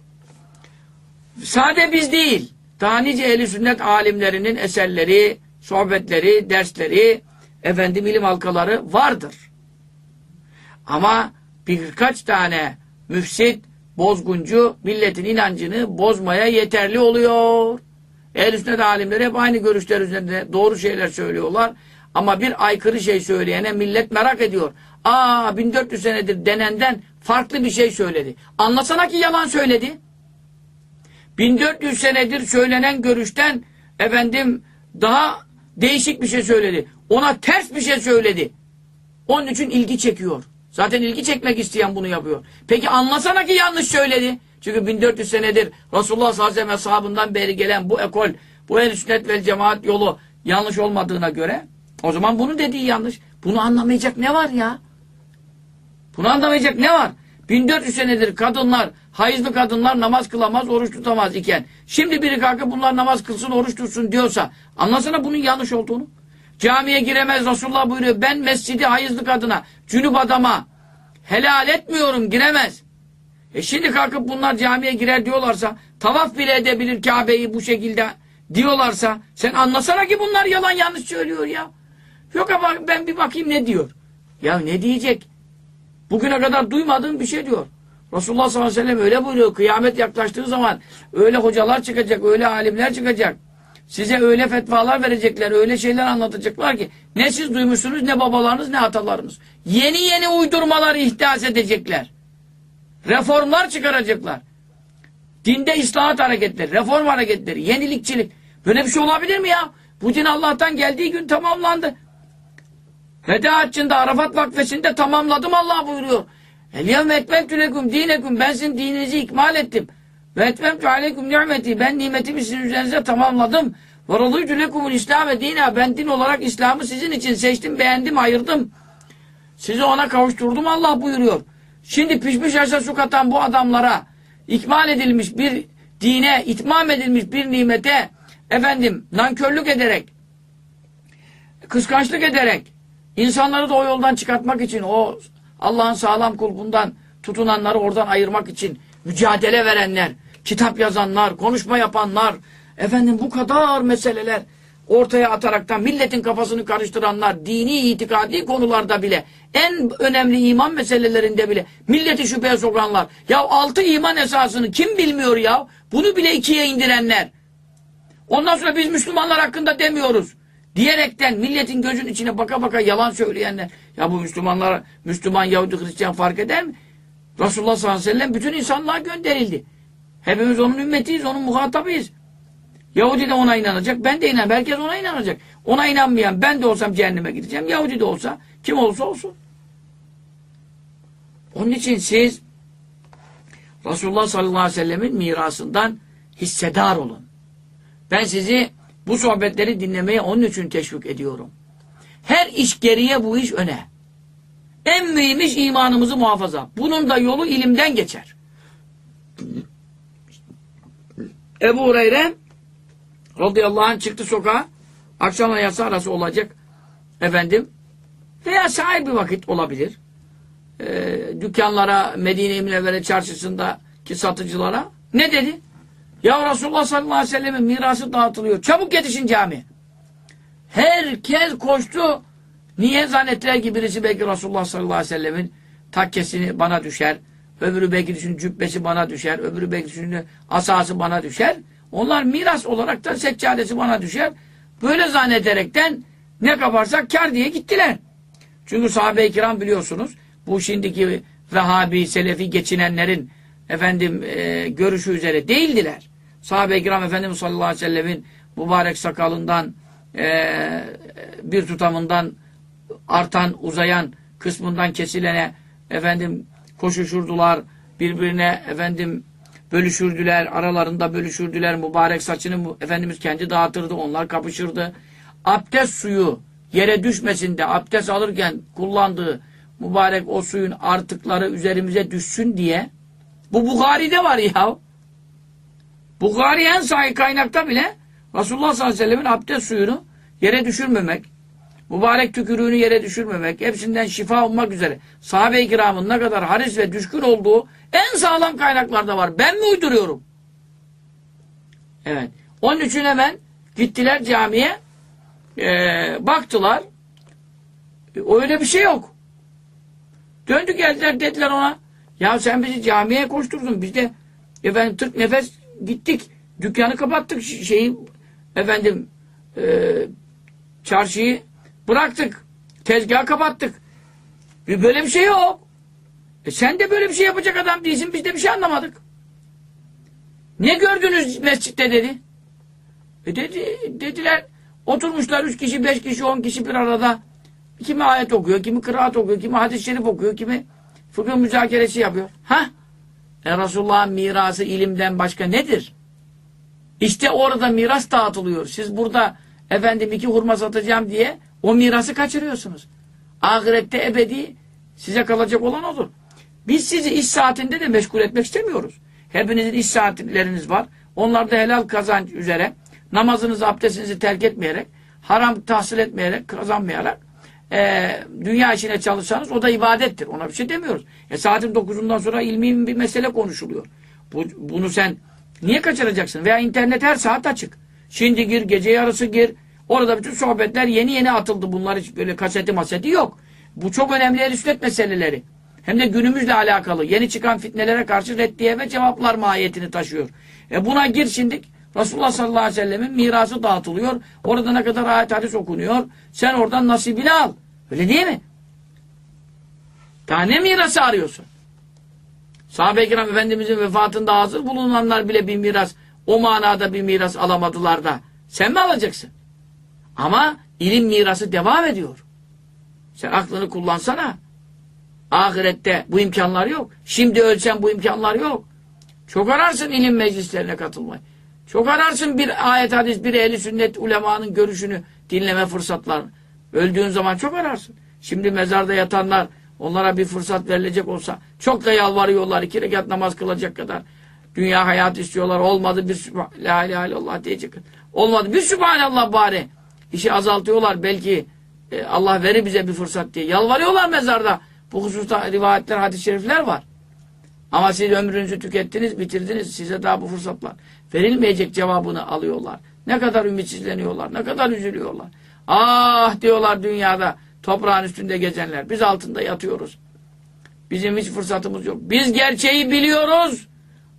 Sade biz değil. Daha nice ehli sünnet alimlerinin eserleri, sohbetleri, dersleri, efendim ilim halkaları vardır. Ama birkaç tane müfsit, bozguncu milletin inancını bozmaya yeterli oluyor. Ehl-i sünnet alimleri hep aynı görüşler üzerinde doğru şeyler söylüyorlar. Ama bir aykırı şey söyleyene millet merak ediyor. Aa 1400 senedir denenden farklı bir şey söyledi. Anlasana ki yalan söyledi. 1400 senedir söylenen görüşten efendim daha değişik bir şey söyledi. Ona ters bir şey söyledi. Onun için ilgi çekiyor. Zaten ilgi çekmek isteyen bunu yapıyor. Peki anlasana ki yanlış söyledi. Çünkü 1400 senedir Resulullah sallallahu aleyhi ve sahabından beri gelen bu ekol, bu el sünnet vel cemaat yolu yanlış olmadığına göre o zaman bunu dediği yanlış. Bunu anlamayacak ne var ya? Bunu anlamayacak ne var? 1400 senedir kadınlar, hayızlı kadınlar namaz kılamaz, oruç tutamaz iken şimdi biri kalkıp bunlar namaz kılsın, oruç tutsun diyorsa anlasana bunun yanlış olduğunu. Camiye giremez Resulullah buyuruyor. Ben mescidi hayızlı kadına, cünüp adama helal etmiyorum giremez. E şimdi kalkıp bunlar camiye girer diyorlarsa, tavaf bile edebilir Kabe'yi bu şekilde diyorlarsa, sen anlasana ki bunlar yalan yanlış söylüyor ya. Yok ama ben bir bakayım ne diyor. Ya ne diyecek? Bugüne kadar duymadığım bir şey diyor. Resulullah sallallahu aleyhi ve sellem öyle buyuruyor. Kıyamet yaklaştığı zaman öyle hocalar çıkacak, öyle alimler çıkacak. Size öyle fetvalar verecekler, öyle şeyler anlatacaklar ki ne siz duymuşsunuz ne babalarınız ne atalarınız. Yeni yeni uydurmalar ihdas edecekler. Reformlar çıkaracaklar. Dinde islahat hareketleri, reform hareketleri, yenilikçilik. Böyle bir şey olabilir mi ya? Bu din Allah'tan geldiği gün tamamlandı. Veda haccında Arafat vakfesinde tamamladım Allah buyuruyor. Eliyem etmemtü lekum dinekum. Ben sizin dininizi ikmal ettim. Ve etmemtü aleykum nimeti. Ben nimetimi sizin üzerinize tamamladım. Ve radıytü lekumul İslam ve dina. Ben din olarak İslam'ı sizin için seçtim, beğendim, ayırdım. Sizi ona kavuşturdum Allah buyuruyor. Şimdi pişmiş aşağı su katan bu adamlara ikmal edilmiş bir dine, itmam edilmiş bir nimete efendim nankörlük ederek kıskançlık ederek insanları da o yoldan çıkartmak için o Allah'ın sağlam kulbundan tutunanları oradan ayırmak için mücadele verenler, kitap yazanlar, konuşma yapanlar, efendim bu kadar meseleler ortaya ataraktan milletin kafasını karıştıranlar, dini, itikadi konularda bile, en önemli iman meselelerinde bile milleti şüpheye sokanlar. Ya altı iman esasını kim bilmiyor ya? Bunu bile ikiye indirenler. Ondan sonra biz Müslümanlar hakkında demiyoruz. Diyerekten milletin gözün içine baka baka yalan söyleyenler. Ya bu Müslümanlar, Müslüman, Yahudi, Hristiyan fark eder mi? Resulullah sallallahu aleyhi ve sellem bütün insanlığa gönderildi. Hepimiz onun ümmetiyiz, onun muhatabıyız. Yahudi de ona inanacak, ben de inan. Herkes ona inanacak. Ona inanmayan ben de olsam cehenneme gideceğim. Yahudi de olsa, kim olursa olsun. Onun için siz Resulullah sallallahu aleyhi ve sellemin mirasından hissedar olun. Ben sizi bu sohbetleri dinlemeye onun için teşvik ediyorum. Her iş geriye bu iş öne. En mühim iş imanımızı muhafaza. Bunun da yolu ilimden geçer. Ebu Hureyre radıyallahu anh çıktı sokağa. Akşamla yatsı arası olacak. Efendim. Veya sahil bir vakit olabilir. Ee, dükkanlara, Medine-i Münevvere çarşısındaki satıcılara ne dedi? Ya Resulullah sallallahu aleyhi ve sellemin mirası dağıtılıyor. Çabuk yetişin cami. Herkes koştu. Niye zannettiler ki birisi belki Resulullah sallallahu aleyhi ve sellemin takkesini bana düşer. Öbürü belki düşünün cübbesi bana düşer. Öbürü belki düşünün asası bana düşer. Onlar miras olarak da seccadesi bana düşer. Böyle zannederekten ne kaparsak kar diye gittiler. Çünkü sahabe-i kiram biliyorsunuz bu şimdiki Vehhabi, Selefi geçinenlerin efendim e, görüşü üzere değildiler. Sahabe-i kiram Efendimiz sallallahu aleyhi ve sellemin mübarek sakalından e, bir tutamından artan, uzayan kısmından kesilene efendim koşuşurdular, birbirine efendim bölüşürdüler, aralarında bölüşürdüler, mübarek saçını Efendimiz kendi dağıtırdı, onlar kapışırdı. Abdest suyu yere düşmesin de abdest alırken kullandığı mübarek o suyun artıkları üzerimize düşsün diye bu Bukhari'de var ya. Bukhari en sahih kaynakta bile Resulullah sallallahu aleyhi ve sellemin abdest suyunu yere düşürmemek, mübarek tükürüğünü yere düşürmemek, hepsinden şifa olmak üzere sahabe-i kiramın ne kadar haris ve düşkün olduğu en sağlam kaynaklarda var. Ben mi uyduruyorum? Evet. Onun için hemen gittiler camiye ee, baktılar öyle bir şey yok. Döndü geldiler dediler ona ya sen bizi camiye koşturdun. Biz de efendim tık nefes gittik. Dükkanı kapattık. Şeyi efendim e, çarşıyı bıraktık. Tezgahı kapattık. Böyle bir şey yok. E sen de böyle bir şey yapacak adam değilsin. Biz de bir şey anlamadık. Ne gördünüz mescitte dedi. E dedi, dediler oturmuşlar üç kişi beş kişi on kişi bir arada. Kimi ayet okuyor kimi kıraat okuyor kimi hadis-i şerif okuyor kimi fıkıh müzakeresi yapıyor ha e Resulullah'ın mirası ilimden başka nedir? İşte orada miras dağıtılıyor. Siz burada efendim iki hurma satacağım diye o mirası kaçırıyorsunuz. Ahirette ebedi size kalacak olan odur. Biz sizi iş saatinde de meşgul etmek istemiyoruz. Hepinizin iş saatleriniz var. Onlar da helal kazanç üzere namazınızı, abdestinizi terk etmeyerek haram tahsil etmeyerek, kazanmayarak e, dünya işine çalışsanız o da ibadettir. Ona bir şey demiyoruz. E, saatin 9'undan sonra ilmi bir mesele konuşuluyor. Bu, bunu sen niye kaçıracaksın? Veya internet her saat açık. Şimdi gir, gece yarısı gir. Orada bütün sohbetler yeni yeni atıldı. Bunlar hiç böyle kaseti maseti yok. Bu çok önemli el meseleleri. Hem de günümüzle alakalı. Yeni çıkan fitnelere karşı reddiye ve cevaplar mahiyetini taşıyor. E buna gir şimdi. Resulullah sallallahu aleyhi ve sellemin mirası dağıtılıyor. Orada ne kadar ayet hadis okunuyor. Sen oradan nasibini al. Öyle değil mi? Daha ne mirası arıyorsun? Sahabe-i kiram Efendimizin vefatında hazır bulunanlar bile bir miras, o manada bir miras alamadılar da. Sen mi alacaksın? Ama ilim mirası devam ediyor. Sen aklını kullansana. Ahirette bu imkanlar yok. Şimdi ölsen bu imkanlar yok. Çok ararsın ilim meclislerine katılmayı. Çok ararsın bir ayet hadis, bir ehli sünnet ulemanın görüşünü dinleme fırsatlarını. Öldüğün zaman çok ararsın. Şimdi mezarda yatanlar onlara bir fırsat verilecek olsa çok da yalvarıyorlar. iki rekat namaz kılacak kadar. Dünya hayat istiyorlar. Olmadı bir la ilahe illallah diyecek. Olmadı bir subhanallah bari. İşi azaltıyorlar. Belki e, Allah verir bize bir fırsat diye. Yalvarıyorlar mezarda. Bu hususta rivayetler, hadis-i şerifler var. Ama siz ömrünüzü tükettiniz, bitirdiniz. Size daha bu fırsatlar verilmeyecek cevabını alıyorlar. Ne kadar ümitsizleniyorlar, ne kadar üzülüyorlar. Ah diyorlar dünyada toprağın üstünde gezenler. Biz altında yatıyoruz. Bizim hiç fırsatımız yok. Biz gerçeği biliyoruz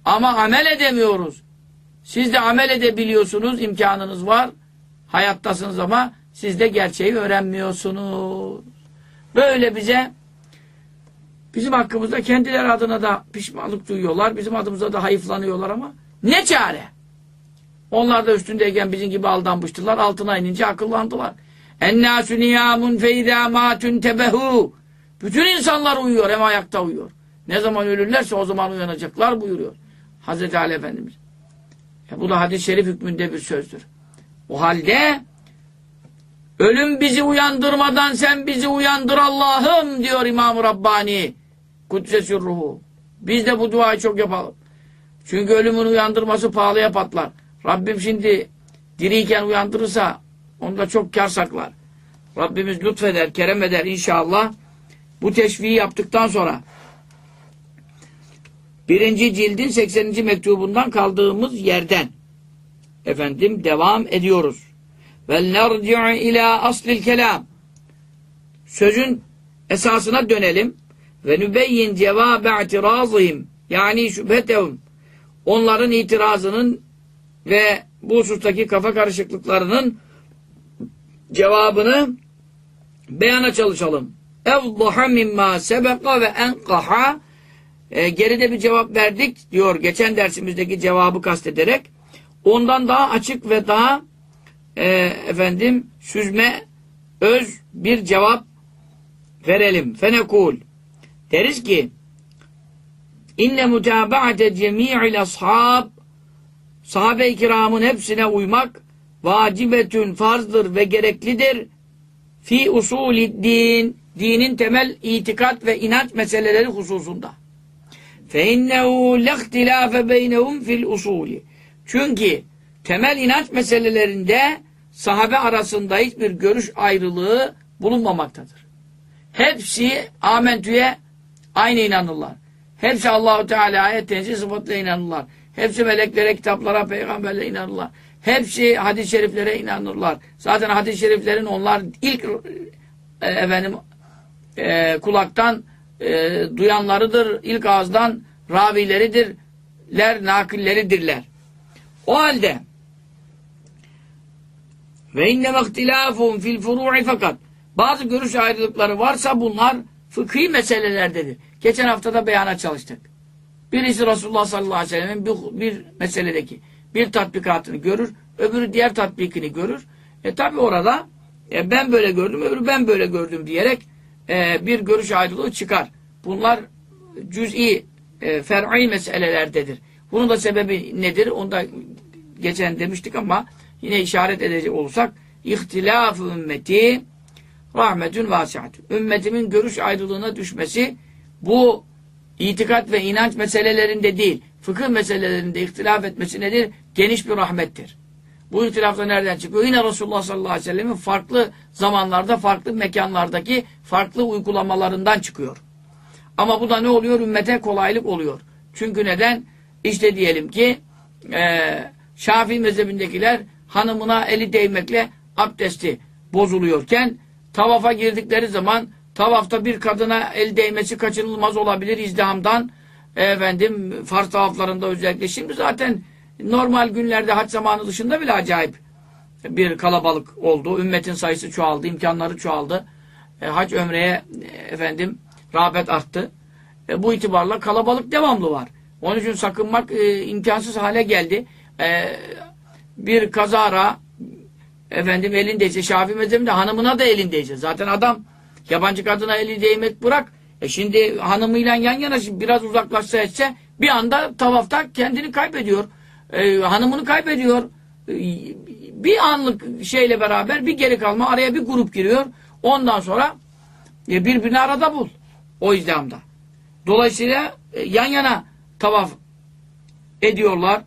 ama amel edemiyoruz. Siz de amel edebiliyorsunuz, imkanınız var. Hayattasınız ama siz de gerçeği öğrenmiyorsunuz. Böyle bize bizim hakkımızda kendileri adına da pişmanlık duyuyorlar. Bizim adımıza da hayıflanıyorlar ama ne çare? Onlar da üstündeyken bizim gibi aldanmıştılar. Altına inince akıllandılar. Ennâsü niyâmun feydâ mâtün tebehu. Bütün insanlar uyuyor. Hem ayakta uyuyor. Ne zaman ölürlerse o zaman uyanacaklar buyuruyor. Hazreti Ali Efendimiz. Ya bu da hadis-i şerif hükmünde bir sözdür. O halde ölüm bizi uyandırmadan sen bizi uyandır Allah'ım diyor İmam-ı Rabbani. Kuddesür ruhu. Biz de bu duayı çok yapalım. Çünkü ölümün uyandırması pahalıya patlar. Rabbim şimdi diriyken uyandırırsa onda çok kar saklar. Rabbimiz lütfeder, kerem eder inşallah. Bu teşviği yaptıktan sonra birinci cildin 80. mektubundan kaldığımız yerden efendim devam ediyoruz. Vel nerci'u ila aslil kelam sözün esasına dönelim ve nübeyyin cevabe itirazihim yani şüphetehum onların itirazının ve bu husustaki kafa karışıklıklarının cevabını beyana çalışalım. Evdaha mimma sebeka ve enkaha e, geride bir cevap verdik diyor geçen dersimizdeki cevabı kastederek ondan daha açık ve daha e, efendim süzme öz bir cevap verelim. Fenekul deriz ki inne mutaba'ate cemi'il ashab sahabe-i kiramın hepsine uymak vacibetün farzdır ve gereklidir. Fi usulid din dinin temel itikat ve inanç meseleleri hususunda. Fe innehu lehtilafe beynehum fil usuli. Çünkü temel inanç meselelerinde sahabe arasında hiçbir görüş ayrılığı bulunmamaktadır. Hepsi amentüye aynı inanırlar. Hepsi Allahu Teala ayet tenzih sıfatla inanırlar. Hepsi meleklere, kitaplara, peygamberlere inanırlar. Hepsi hadis-i şeriflere inanırlar. Zaten hadis-i şeriflerin onlar ilk e, efendim e, kulaktan e, duyanlarıdır. ilk ağızdan ravileridirler, nakilleridirler. O halde ve inne ihtilafun fil furu'i fakat bazı görüş ayrılıkları varsa bunlar fıkhi meselelerdedir. Geçen hafta da beyana çalıştık. Birisi Resulullah sallallahu aleyhi ve sellem'in bir, bir meseledeki bir tatbikatını görür, öbürü diğer tatbikini görür. E tabi orada e, ben böyle gördüm, öbürü ben böyle gördüm diyerek e, bir görüş ayrılığı çıkar. Bunlar cüz'i, e, fer'i meselelerdedir. Bunun da sebebi nedir? Onu da geçen demiştik ama yine işaret edecek olursak ihtilaf ümmeti rahmetün vasiatü. Ümmetimin görüş ayrılığına düşmesi bu itikat ve inanç meselelerinde değil, fıkıh meselelerinde ihtilaf etmesi nedir? Geniş bir rahmettir. Bu ihtilafta nereden çıkıyor? Yine Resulullah sallallahu aleyhi ve sellemin farklı zamanlarda, farklı mekanlardaki farklı uygulamalarından çıkıyor. Ama bu da ne oluyor? Ümmete kolaylık oluyor. Çünkü neden? İşte diyelim ki e, Şafii mezhebindekiler hanımına eli değmekle abdesti bozuluyorken tavafa girdikleri zaman tavafta bir kadına el değmesi kaçınılmaz olabilir izdihamdan. Efendim farz tavaflarında özellikle. Şimdi zaten normal günlerde haç zamanı dışında bile acayip bir kalabalık oldu. Ümmetin sayısı çoğaldı, imkanları çoğaldı. E, hac ömreye e, efendim rağbet arttı. E, bu itibarla kalabalık devamlı var. Onun için sakınmak e, imkansız hale geldi. E, bir kazara efendim elindeyse Şafii mezhebinde hanımına da elindeyse. Zaten adam yabancı kadına eli değmek bırak. E şimdi hanımıyla yan yana biraz uzaklaşsa etse bir anda tavafta kendini kaybediyor. E, hanımını kaybediyor. E, bir anlık şeyle beraber bir geri kalma araya bir grup giriyor. Ondan sonra e, birbirini arada bul. O izdihamda. Dolayısıyla e, yan yana tavaf ediyorlar.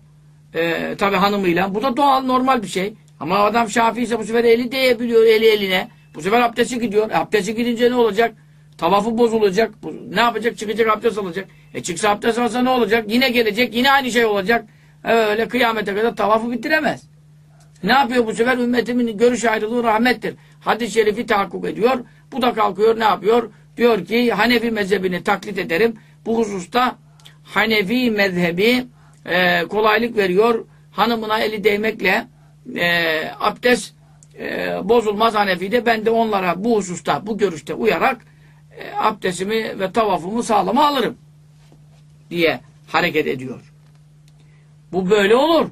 E, tabi hanımıyla. Bu da doğal normal bir şey. Ama adam Şafii ise bu sefer eli değebiliyor eli eline. Bu sefer abdesti gidiyor. E, abdesti gidince ne olacak? Tavafı bozulacak. Ne yapacak? Çıkacak abdest alacak. E çıksa abdest alsa ne olacak? Yine gelecek. Yine aynı şey olacak. Öyle kıyamete kadar tavafı bitiremez. Ne yapıyor bu sefer? Ümmetimin görüş ayrılığı rahmettir. Hadis-i şerifi tahakkuk ediyor. Bu da kalkıyor ne yapıyor? Diyor ki Hanefi mezhebini taklit ederim. Bu hususta Hanefi mezhebi e, kolaylık veriyor. Hanımına eli değmekle e, abdest e, bozulmaz Hanefi'de. Ben de onlara bu hususta, bu görüşte uyarak e, abdestimi ve tavafımı sağlama alırım diye hareket ediyor. Bu böyle olur.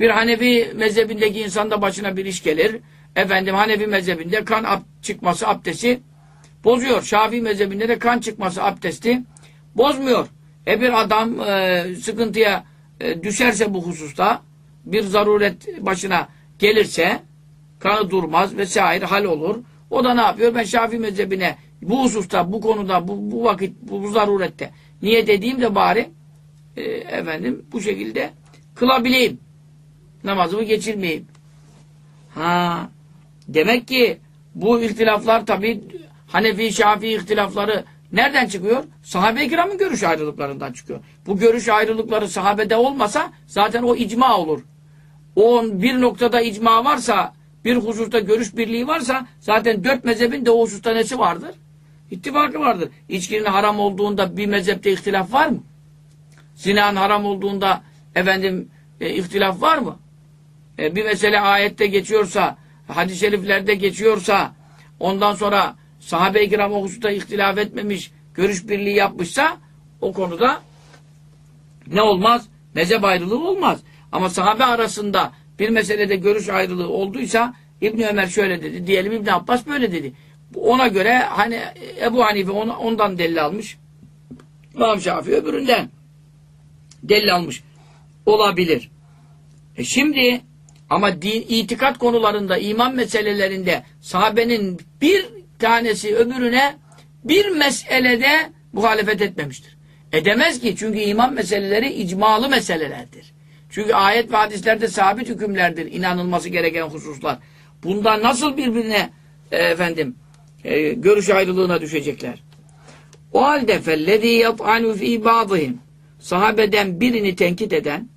Bir Hanefi mezhebindeki insanda başına bir iş gelir. Efendim Hanefi mezhebinde kan ab çıkması abdesti bozuyor. Şafii mezhebinde de kan çıkması abdesti bozmuyor. E bir adam e, sıkıntıya e, düşerse bu hususta bir zaruret başına gelirse kanı durmaz vesaire hal olur. O da ne yapıyor? Ben Şafii mezhebine bu hususta, bu konuda, bu, bu vakit, bu, bu zarurette niye dediğim bari e, efendim bu şekilde kılabileyim. Namazımı geçirmeyeyim. Ha, demek ki bu ihtilaflar tabi Hanefi, Şafii ihtilafları nereden çıkıyor? Sahabe-i kiramın görüş ayrılıklarından çıkıyor. Bu görüş ayrılıkları sahabede olmasa zaten o icma olur. O bir noktada icma varsa, bir hususta görüş birliği varsa zaten dört mezhebin de o hususta nesi vardır? İttifakı vardır. İçkinin haram olduğunda bir mezhepte ihtilaf var mı? Zinanın haram olduğunda efendim e, ihtilaf var mı? E, bir mesele ayette geçiyorsa, hadis-i şeriflerde geçiyorsa, ondan sonra sahabe-i kiram o hususta ihtilaf etmemiş, görüş birliği yapmışsa, o konuda ne olmaz? Mezhep ayrılığı olmaz. Ama sahabe arasında bir meselede görüş ayrılığı olduysa, İbn Ömer şöyle dedi, diyelim İbn Abbas böyle dedi. Ona göre hani Ebu Hanife ondan delil almış. İmam Şafii öbüründen delil almış. Olabilir. E şimdi ama din, itikat konularında, iman meselelerinde sahabenin bir tanesi öbürüne bir meselede muhalefet etmemiştir. Edemez ki çünkü iman meseleleri icmalı meselelerdir. Çünkü ayet ve hadislerde sabit hükümlerdir inanılması gereken hususlar. Bundan nasıl birbirine e, efendim e, görüş ayrılığına düşecekler? O halde fellezî yat'anu fî ba'dihim sahabeden birini tenkit eden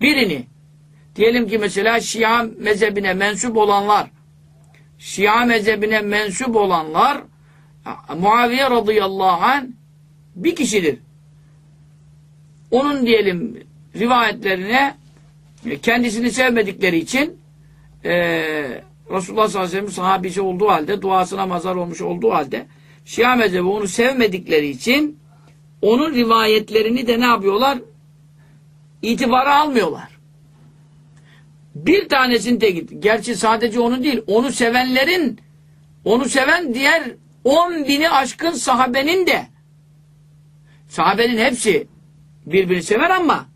birini Diyelim ki mesela Şia mezhebine mensup olanlar Şia mezhebine mensup olanlar Muaviye radıyallahu anh bir kişidir. Onun diyelim rivayetlerine kendisini sevmedikleri için e, Resulullah sallallahu aleyhi ve sellem sahabisi olduğu halde duasına mazar olmuş olduğu halde Şia mezhebi onu sevmedikleri için onun rivayetlerini de ne yapıyorlar? İtibara almıyorlar. Bir tanesini de git. Gerçi sadece onu değil, onu sevenlerin, onu seven diğer on bini aşkın sahabenin de sahabenin hepsi birbirini sever ama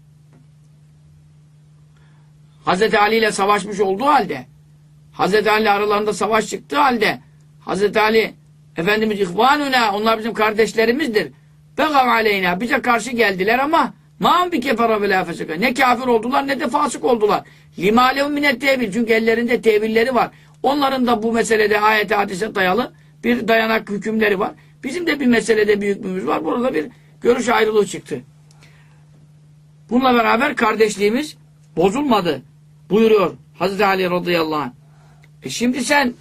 Hz. Ali ile savaşmış olduğu halde Hz. Ali aralarında savaş çıktığı halde Hz. Ali Efendimiz ihvanuna onlar bizim kardeşlerimizdir. Begav aleyna bize karşı geldiler ama Ma'am bi kefara ve la feseka. Ne kafir oldular ne de fasık oldular. Lima lehum minet tevil. Çünkü ellerinde tevilleri var. Onların da bu meselede ayet hadise dayalı bir dayanak hükümleri var. Bizim de bir meselede bir hükmümüz var. Burada bir görüş ayrılığı çıktı. Bununla beraber kardeşliğimiz bozulmadı. Buyuruyor Hazreti Ali radıyallahu anh. E şimdi sen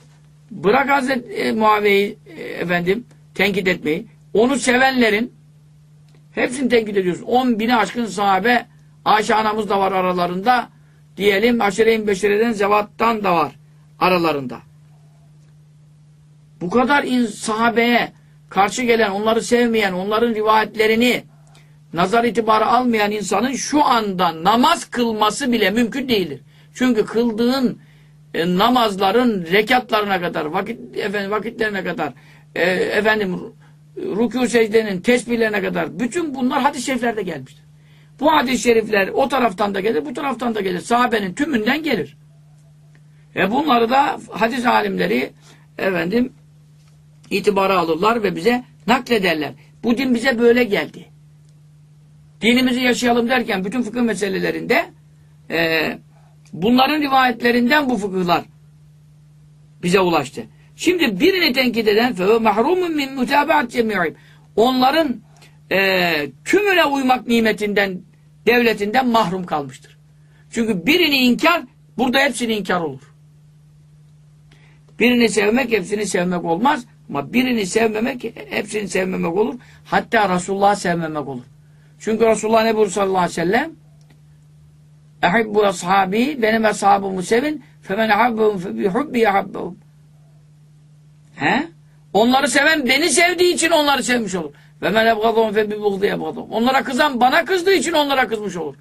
bırak Hazreti e, Muaviye'yi e, efendim tenkit etmeyi. Onu sevenlerin hepsini tenkit ediyorsun. 10 bini aşkın sahabe Ayşe anamız da var aralarında. Diyelim aşire-i beşereden zevattan da var aralarında. Bu kadar sahabeye karşı gelen, onları sevmeyen, onların rivayetlerini nazar itibarı almayan insanın şu anda namaz kılması bile mümkün değildir. Çünkü kıldığın e, namazların rekatlarına kadar, vakit efendim vakitlerine kadar, e, efendim rükû secdenin tesbihlerine kadar bütün bunlar hadis-i şeriflerde gelmiştir. Bu hadis-i şerifler o taraftan da gelir, bu taraftan da gelir. Sahabenin tümünden gelir. E bunları da hadis alimleri efendim itibara alırlar ve bize naklederler. Bu din bize böyle geldi. Dinimizi yaşayalım derken bütün fıkıh meselelerinde e, Bunların rivayetlerinden bu fıkıhlar bize ulaştı. Şimdi birini tenkit eden fe mahrumun min mutabaat cemi'im. Onların e, tümüne uymak nimetinden, devletinden mahrum kalmıştır. Çünkü birini inkar, burada hepsini inkar olur. Birini sevmek, hepsini sevmek olmaz. Ama birini sevmemek, hepsini sevmemek olur. Hatta Resulullah'ı sevmemek olur. Çünkü Resulullah ne buyurdu sallallahu aleyhi ve sellem? Ehibbu ashabi, benim ashabımı sevin. Femen ahabbehum fe bi hubbi ahabbehum. He? Onları seven beni sevdiği için onları sevmiş olur. Ve men ebgadhum fe bi buğdi ebgadhum. Onlara kızan bana kızdığı için onlara kızmış olur.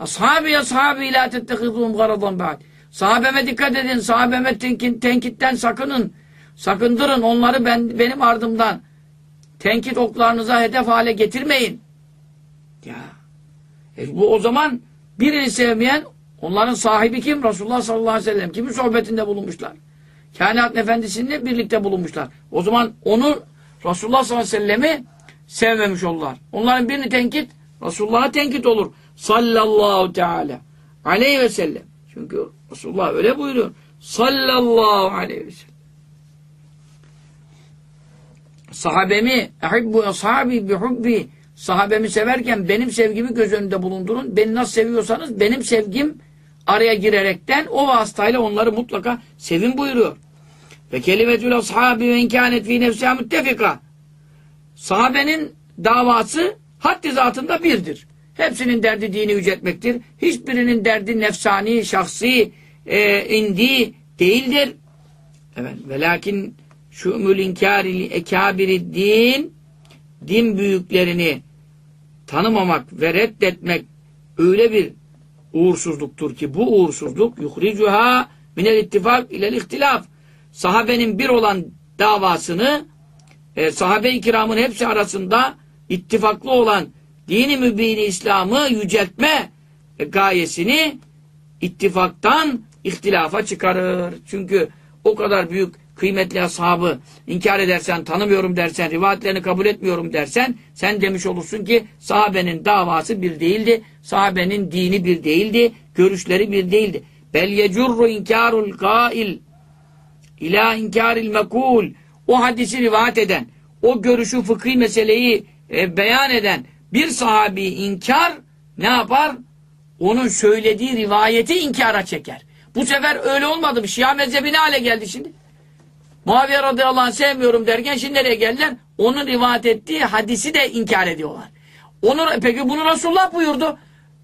Ashabi ashabi la tettehidhum garadan ba'd. Sahabeme dikkat edin. Sahabeme tenkit, tenkitten sakının. Sakındırın. Onları ben, benim ardımdan tenkit oklarınıza hedef hale getirmeyin. Ya. E bu o zaman birini sevmeyen onların sahibi kim? Resulullah sallallahu aleyhi ve sellem. Kimin sohbetinde bulunmuşlar? Kainat efendisiyle birlikte bulunmuşlar. O zaman onu Resulullah sallallahu aleyhi ve sellemi sevmemiş olurlar. Onların birini tenkit Resulullah'a tenkit olur. Sallallahu teala aleyhi ve sellem. Çünkü Resulullah öyle buyuruyor. Sallallahu aleyhi ve sellem. Sahabemi ehibbu ashabi bihubbi sahabemi severken benim sevgimi göz önünde bulundurun. Beni nasıl seviyorsanız benim sevgim araya girerekten o vasıtayla onları mutlaka sevin buyuruyor. Ve kelimetül ashabi ve inkânet fî nefsâ müttefika. Sahabenin davası haddi zatında birdir. Hepsinin derdi dini yüceltmektir. Hiçbirinin derdi nefsani, şahsi, e, indi değildir. Evet. Ve lakin şumul inkâri ekâbiri din din büyüklerini tanımamak ve reddetmek öyle bir uğursuzluktur ki bu uğursuzluk yuhricuha minel ittifak ilel ihtilaf. Sahabenin bir olan davasını e, sahabe-i kiramın hepsi arasında ittifaklı olan dini mübini İslam'ı yüceltme gayesini ittifaktan ihtilafa çıkarır. Çünkü o kadar büyük kıymetli ashabı inkar edersen, tanımıyorum dersen, rivayetlerini kabul etmiyorum dersen sen demiş olursun ki sahabenin davası bir değildi, sahabenin dini bir değildi, görüşleri bir değildi. Bel yecurru inkarul gail ila inkaril mekul o hadisi rivayet eden, o görüşü fıkhi meseleyi e, beyan eden bir sahabi inkar ne yapar? Onun söylediği rivayeti inkara çeker. Bu sefer öyle olmadı? Şia mezhebi ne hale geldi şimdi? Muaviye radıyallahu anh sevmiyorum derken şimdi nereye geldiler? Onun rivayet ettiği hadisi de inkar ediyorlar. Onu, peki bunu Resulullah buyurdu.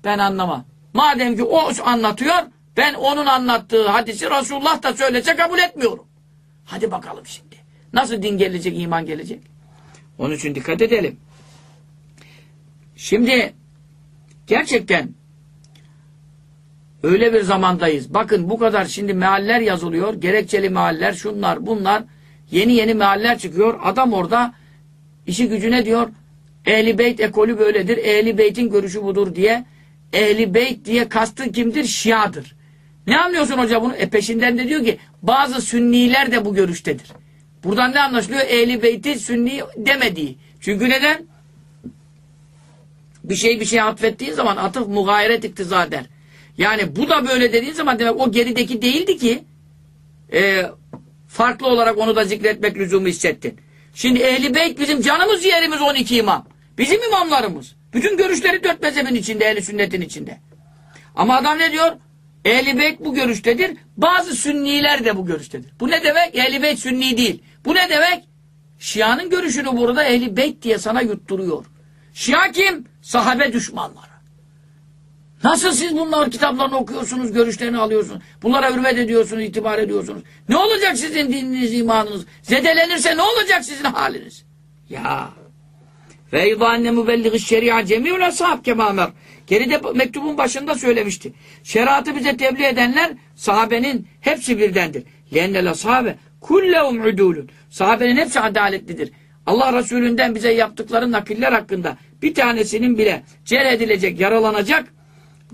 Ben anlamam. Madem ki o anlatıyor, ben onun anlattığı hadisi Resulullah da söylese kabul etmiyorum. Hadi bakalım şimdi. Nasıl din gelecek, iman gelecek? Onun için dikkat edelim. Şimdi gerçekten öyle bir zamandayız. Bakın bu kadar şimdi mealler yazılıyor. Gerekçeli mealler, şunlar, bunlar. Yeni yeni mealler çıkıyor. Adam orada işi gücüne diyor Ehli Beyt ekolü böyledir. Ehli Beyt'in görüşü budur diye. Ehli Beyt diye kastı kimdir? Şiadır. Ne anlıyorsun hoca bunu? E peşinden de diyor ki bazı sünniler de bu görüştedir. Buradan ne anlaşılıyor? Ehli Beyt'i sünni demediği. Çünkü neden? bir şey bir şeye atfettiğin zaman atıf mugayret iktiza eder. Yani bu da böyle dediğin zaman demek o gerideki değildi ki e, farklı olarak onu da zikretmek lüzumu hissettin. Şimdi Ehli Beyt bizim canımız yerimiz 12 imam. Bizim imamlarımız. Bütün görüşleri dört mezhebin içinde, ehli sünnetin içinde. Ama adam ne diyor? Ehli Beyt bu görüştedir. Bazı sünniler de bu görüştedir. Bu ne demek? Ehli Beyt sünni değil. Bu ne demek? Şia'nın görüşünü burada Ehli Beyt diye sana yutturuyor. Şia kim? Sahabe düşmanları. Nasıl siz bunlar kitaplarını okuyorsunuz, görüşlerini alıyorsunuz? Bunlara hürmet ediyorsunuz, itibar ediyorsunuz. Ne olacak sizin dininiz, imanınız? Zedelenirse ne olacak sizin haliniz? Ya. Ve idâ enne mübelliği şeria cemî'ül ashab kemâmer. Geride mektubun başında söylemişti. Şeriatı bize tebliğ edenler sahabenin hepsi birdendir. Lennel ashabe kullehum udûlun. Sahabenin hepsi adaletlidir. Allah Resulü'nden bize yaptıkları nakiller hakkında bir tanesinin bile cerh edilecek, yaralanacak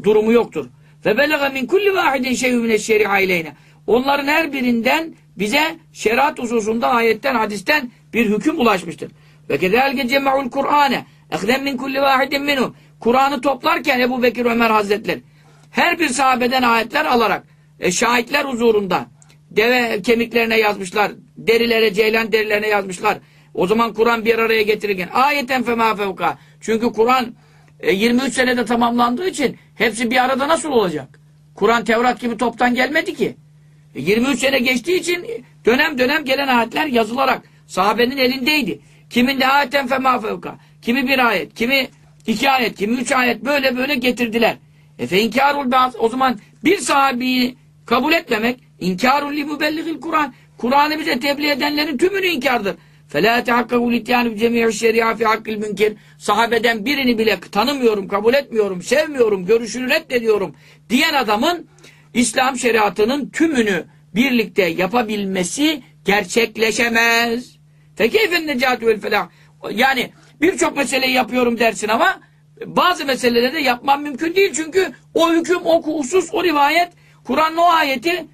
durumu yoktur. Ve belega min kulli vahidin şeyhü mineşşeri'a ileyne. Onların her birinden bize şeriat hususunda ayetten, hadisten bir hüküm ulaşmıştır. Ve kederelge cema'ul Kur'ane ehdem min kulli vahidin minhum. Kur'an'ı toplarken Ebu Bekir Ömer Hazretleri her bir sahabeden ayetler alarak e, şahitler huzurunda deve kemiklerine yazmışlar, derilere, ceylan derilerine yazmışlar. O zaman Kur'an bir araya getirirken ayeten fema fevka. Çünkü Kur'an e, 23 senede tamamlandığı için hepsi bir arada nasıl olacak? Kur'an Tevrat gibi toptan gelmedi ki. E, 23 sene geçtiği için dönem dönem gelen ayetler yazılarak sahabenin elindeydi. Kiminde ayeten fema fevka. Kimi bir ayet, kimi iki ayet, kimi üç ayet böyle böyle getirdiler. E fe inkarul bazı. O zaman bir sahabeyi kabul etmemek inkarul li mübelligil Kur'an. Kur'an'ı bize tebliğ edenlerin tümünü inkardır. فَلَا تَحَقَّهُ لِتْيَانُ بِجَمِيعِ الشَّرِيعَ فِي حَقِّ الْمünkir Sahabeden birini bile tanımıyorum, kabul etmiyorum, sevmiyorum, görüşünü reddediyorum diyen adamın İslam şeriatının tümünü birlikte yapabilmesi gerçekleşemez. فَكَيْفَ النَّجَاتُ وَالْفَلَاحِ Yani birçok meseleyi yapıyorum dersin ama bazı meseleleri de yapmam mümkün değil çünkü o hüküm, o husus, o rivayet, Kur'an'ın o ayeti,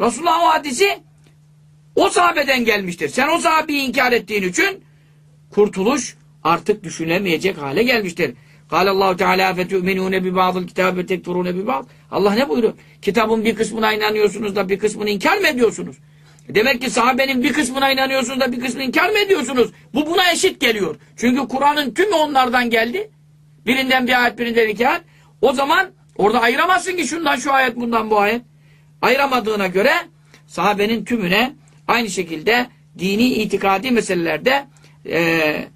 Resulullah'ın o hadisi o sahabeden gelmiştir. Sen o sahabeyi inkar ettiğin için kurtuluş artık düşünemeyecek hale gelmiştir. Allahu Teala fetu'minune bi ba'dil kitab ve tekfurune bi ba'd. Allah ne buyuruyor? Kitabın bir kısmına inanıyorsunuz da bir kısmını inkar mı ediyorsunuz? Demek ki sahabenin bir kısmına inanıyorsunuz da bir kısmını inkar mı ediyorsunuz? Bu buna eşit geliyor. Çünkü Kur'an'ın tümü onlardan geldi. Birinden bir ayet, birinden iki ayet. O zaman orada ayıramazsın ki şundan şu ayet, bundan bu ayet. Ayıramadığına göre sahabenin tümüne aynı şekilde dini itikadi meselelerde e,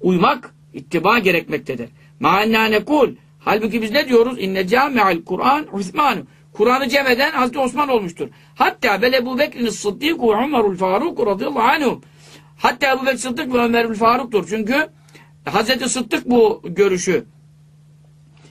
uymak, ittiba gerekmektedir. Ma'enna nekul. Halbuki biz ne diyoruz? İnne cami'al Kur'an Osman. Kur'an'ı cem eden Hazreti Osman olmuştur. Hatta bel Ebu Bekir'in Sıddık ve Ömerül Faruk radıyallahu anhum. Hatta Ebu Bekir Sıddık ve Ömerül Faruk'tur. Çünkü Hazreti Sıddık bu görüşü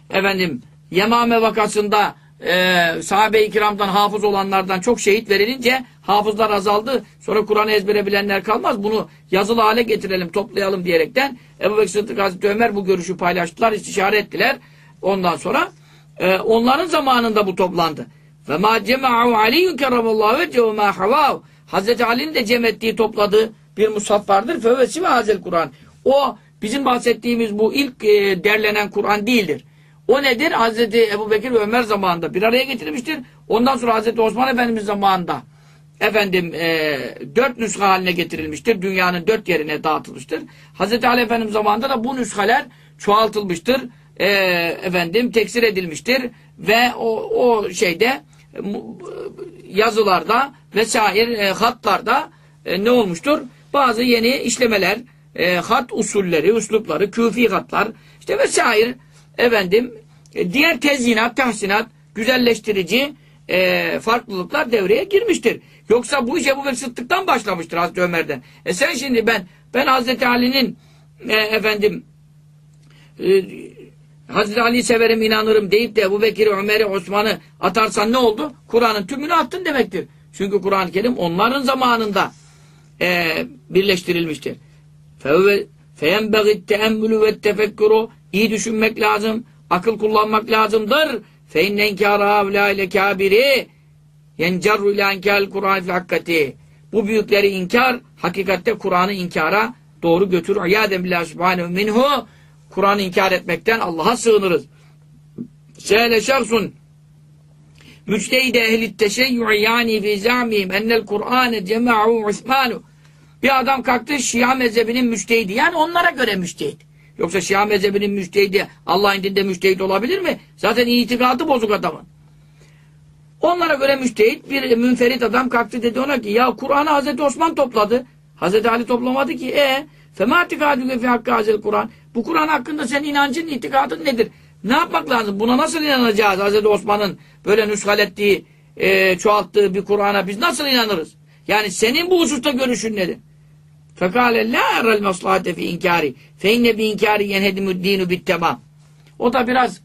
efendim Yemame vakasında e, sahabe-i kiramdan hafız olanlardan çok şehit verilince hafızlar azaldı. Sonra Kur'an'ı ezbere bilenler kalmaz. Bunu yazılı hale getirelim, toplayalım diyerekten Ebu Bekir Sıddık Hazreti Ömer bu görüşü paylaştılar, istişare ettiler. Ondan sonra e, onların zamanında bu toplandı. Ve ma cema'u aliyyun kerramallahu ve ve ma havav. Hazreti Ali'nin de cem ettiği, topladığı bir mushaf vardır. Fevvesi ve hazel Kur'an. O bizim bahsettiğimiz bu ilk e, derlenen Kur'an değildir. O nedir? Hazreti Ebu Bekir ve Ömer zamanında bir araya getirilmiştir. Ondan sonra Hazreti Osman Efendimiz zamanında efendim e, dört nüsha haline getirilmiştir. Dünyanın dört yerine dağıtılmıştır. Hazreti Ali Efendimiz zamanında da bu nüshaler çoğaltılmıştır. E, efendim teksir edilmiştir ve o, o şeyde yazılarda vesaire e, hatlarda e, ne olmuştur? Bazı yeni işlemeler, e, hat usulleri, uslupları, küfi hatlar işte vesaire efendim e, diğer tezyinat, tahsinat, güzelleştirici e, farklılıklar devreye girmiştir. Yoksa bu iş Ebu Bekir Sıddık'tan başlamıştır Hazreti Ömer'den. E sen şimdi ben ben Hazreti Ali'nin e, efendim e, Hazreti Ali'yi severim inanırım deyip de Ebu Bekir'i, Ömer'i, Osman'ı atarsan ne oldu? Kur'an'ın tümünü attın demektir. Çünkü Kur'an-ı Kerim onların zamanında e, birleştirilmiştir. فَيَنْبَغِ التَّأَمُّلُ وَالتَّفَكُّرُ İyi düşünmek lazım, akıl kullanmak lazımdır. فَاِنَّ اِنْكَارَ هَوْلَا اِلَى كَابِرِ yencerru ila inkâhil Kur'an fil hakkati. Bu büyükleri inkar, hakikatte Kur'an'ı inkara doğru götürür. İyâden billâhi subhanehu minhu. Kur'an'ı inkar etmekten Allah'a sığınırız. Sehle şahsun müçtehide ehli teşeyyü yani fi zamihim ennel Kur'an'ı cema'u usmanu. Bir adam kalktı Şia mezhebinin müçtehidi. Yani onlara göre müçtehid. Yoksa Şia mezhebinin müçtehidi Allah indinde müçtehid olabilir mi? Zaten itikadı bozuk adamın. Onlara göre müştehit bir münferit adam kalktı dedi ona ki ya Kur'an'ı Hazreti Osman topladı. Hazreti Ali toplamadı ki. E fema itikadüke fi hakkı hazel Kur'an. Bu Kur'an hakkında senin inancın, itikadın nedir? Ne yapmak lazım? Buna nasıl inanacağız? Hazreti Osman'ın böyle nüshal ettiği, e, çoğalttığı bir Kur'an'a biz nasıl inanırız? Yani senin bu hususta görüşün nedir? Fekale la erel maslahate fi inkari fe inne bi inkari yenhedimü dinu bittemam. O da biraz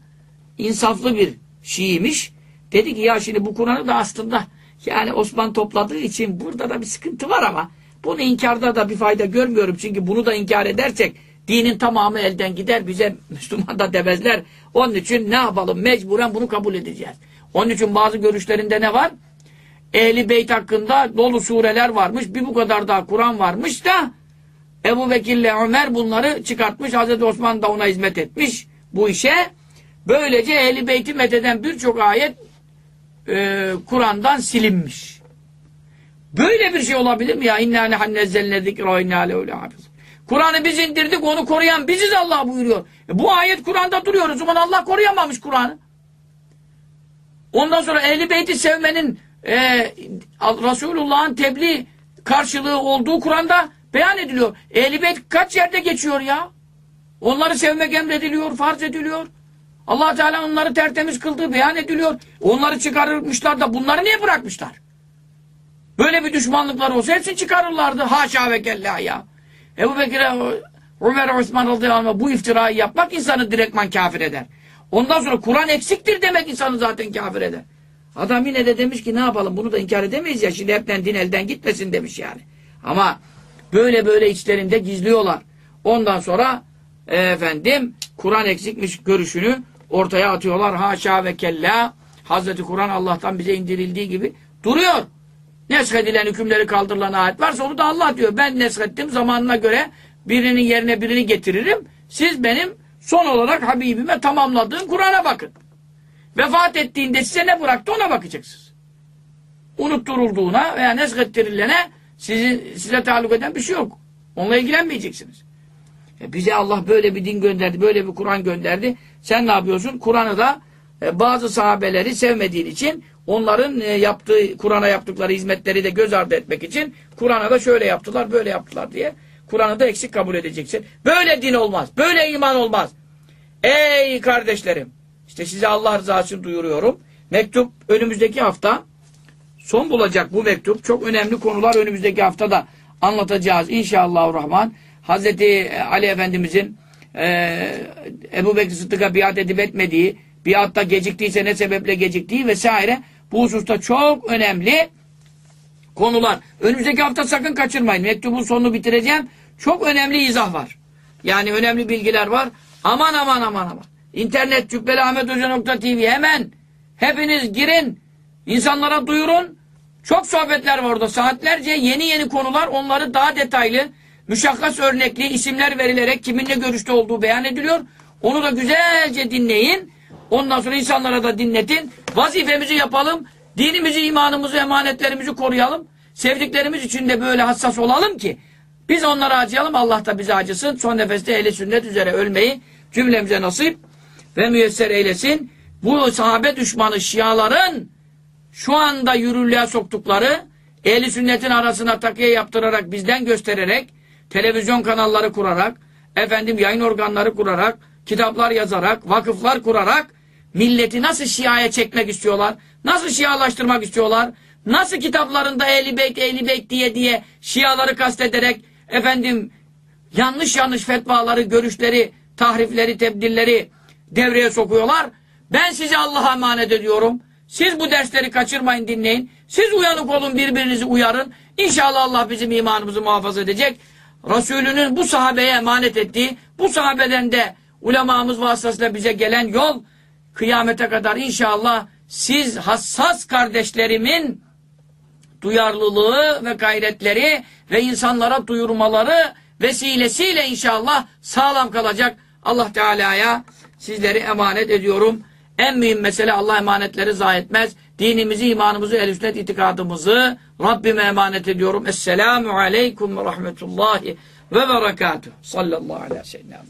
insaflı bir Şiiymiş. Dedi ki ya şimdi bu Kur'an'ı da aslında yani Osman topladığı için burada da bir sıkıntı var ama bunu inkarda da bir fayda görmüyorum. Çünkü bunu da inkar edersek dinin tamamı elden gider. Bize Müslüman da demezler. Onun için ne yapalım? Mecburen bunu kabul edeceğiz. Onun için bazı görüşlerinde ne var? Ehli Beyt hakkında dolu sureler varmış. Bir bu kadar daha Kur'an varmış da Ebu Bekir'le Ömer bunları çıkartmış. Hazreti Osman da ona hizmet etmiş bu işe. Böylece Ehli Beyt'i metheden birçok ayet e, Kur'an'dan silinmiş. Böyle bir şey olabilir mi ya? İnna nehannezzelne zikra inna lehu Kur'an'ı biz indirdik, onu koruyan biziz Allah buyuruyor. E, bu ayet Kur'an'da duruyor. O zaman Allah koruyamamış Kur'an'ı. Ondan sonra Ehli Beyt'i sevmenin e, Resulullah'ın tebliğ karşılığı olduğu Kur'an'da beyan ediliyor. Ehli Beyt kaç yerde geçiyor ya? Onları sevmek emrediliyor, farz ediliyor. Allah Teala onları tertemiz kıldığı beyan ediliyor. Onları çıkarırmışlar da bunları niye bırakmışlar? Böyle bir düşmanlıklar olsa hepsini çıkarırlardı. Haşa ve kella ya. Ebu Bekir'e, Ömer Osman radıyallahu anh bu iftirayı yapmak insanı direktman kafir eder. Ondan sonra Kur'an eksiktir demek insanı zaten kafir eder. Adam yine de demiş ki ne yapalım bunu da inkar edemeyiz ya şimdi hepten din elden gitmesin demiş yani. Ama böyle böyle içlerinde gizliyorlar. Ondan sonra e, efendim Kur'an eksikmiş görüşünü ortaya atıyorlar. Haşa ve kella Hazreti Kur'an Allah'tan bize indirildiği gibi duruyor. Neshedilen hükümleri kaldırılan ayet varsa onu da Allah diyor. Ben neshettim zamanına göre birinin yerine birini getiririm. Siz benim son olarak Habibime tamamladığım Kur'an'a bakın. Vefat ettiğinde size ne bıraktı ona bakacaksınız. Unutturulduğuna veya neshettirilene sizi, size taluk eden bir şey yok. Onunla ilgilenmeyeceksiniz. E bize Allah böyle bir din gönderdi, böyle bir Kur'an gönderdi. Sen ne yapıyorsun? Kur'an'ı da e, bazı sahabeleri sevmediğin için onların e, yaptığı, Kur'an'a yaptıkları hizmetleri de göz ardı etmek için Kur'an'a da şöyle yaptılar, böyle yaptılar diye Kur'an'ı da eksik kabul edeceksin. Böyle din olmaz, böyle iman olmaz. Ey kardeşlerim! İşte size Allah rızası için duyuruyorum. Mektup önümüzdeki hafta son bulacak bu mektup. Çok önemli konular önümüzdeki haftada anlatacağız inşallah Rahman. Hazreti Ali Efendimizin e, Ebu Bekir Sıddık'a biat edip etmediği, biatta geciktiyse ne sebeple geciktiği vesaire bu hususta çok önemli konular. Önümüzdeki hafta sakın kaçırmayın. Mektubun sonunu bitireceğim. Çok önemli izah var. Yani önemli bilgiler var. Aman aman aman aman. İnternet cübbeliahmethoca.tv hemen hepiniz girin. insanlara duyurun. Çok sohbetler var orada. Saatlerce yeni yeni konular onları daha detaylı müşakkas örnekli isimler verilerek kiminle görüşte olduğu beyan ediliyor. Onu da güzelce dinleyin. Ondan sonra insanlara da dinletin. Vazifemizi yapalım. Dinimizi, imanımızı, emanetlerimizi koruyalım. Sevdiklerimiz için de böyle hassas olalım ki biz onlara acıyalım. Allah da bize acısın. Son nefeste ehli sünnet üzere ölmeyi cümlemize nasip ve müyesser eylesin. Bu sahabe düşmanı şiaların şu anda yürürlüğe soktukları ehli sünnetin arasına takiye yaptırarak bizden göstererek televizyon kanalları kurarak efendim yayın organları kurarak kitaplar yazarak vakıflar kurarak milleti nasıl şiaya çekmek istiyorlar nasıl şialaştırmak istiyorlar nasıl kitaplarında ehli beyt ehli beyt diye diye şiaları kastederek efendim yanlış yanlış fetvaları görüşleri tahrifleri tebdilleri devreye sokuyorlar. Ben sizi Allah'a emanet ediyorum. Siz bu dersleri kaçırmayın dinleyin. Siz uyanık olun birbirinizi uyarın. İnşallah Allah bizim imanımızı muhafaza edecek. Resulünün bu sahabeye emanet ettiği, bu sahabeden de ulemamız vasıtasıyla bize gelen yol kıyamete kadar inşallah siz hassas kardeşlerimin duyarlılığı ve gayretleri ve insanlara duyurmaları vesilesiyle inşallah sağlam kalacak. Allah Teala'ya sizleri emanet ediyorum. En mühim mesele Allah emanetleri zayi etmez. Dinimizi, imanımızı, el sünnet itikadımızı Rabbime emanet ediyorum. Esselamu aleyküm ve rahmetullahi ve berekatuhu. Sallallahu aleyhi ve sellem.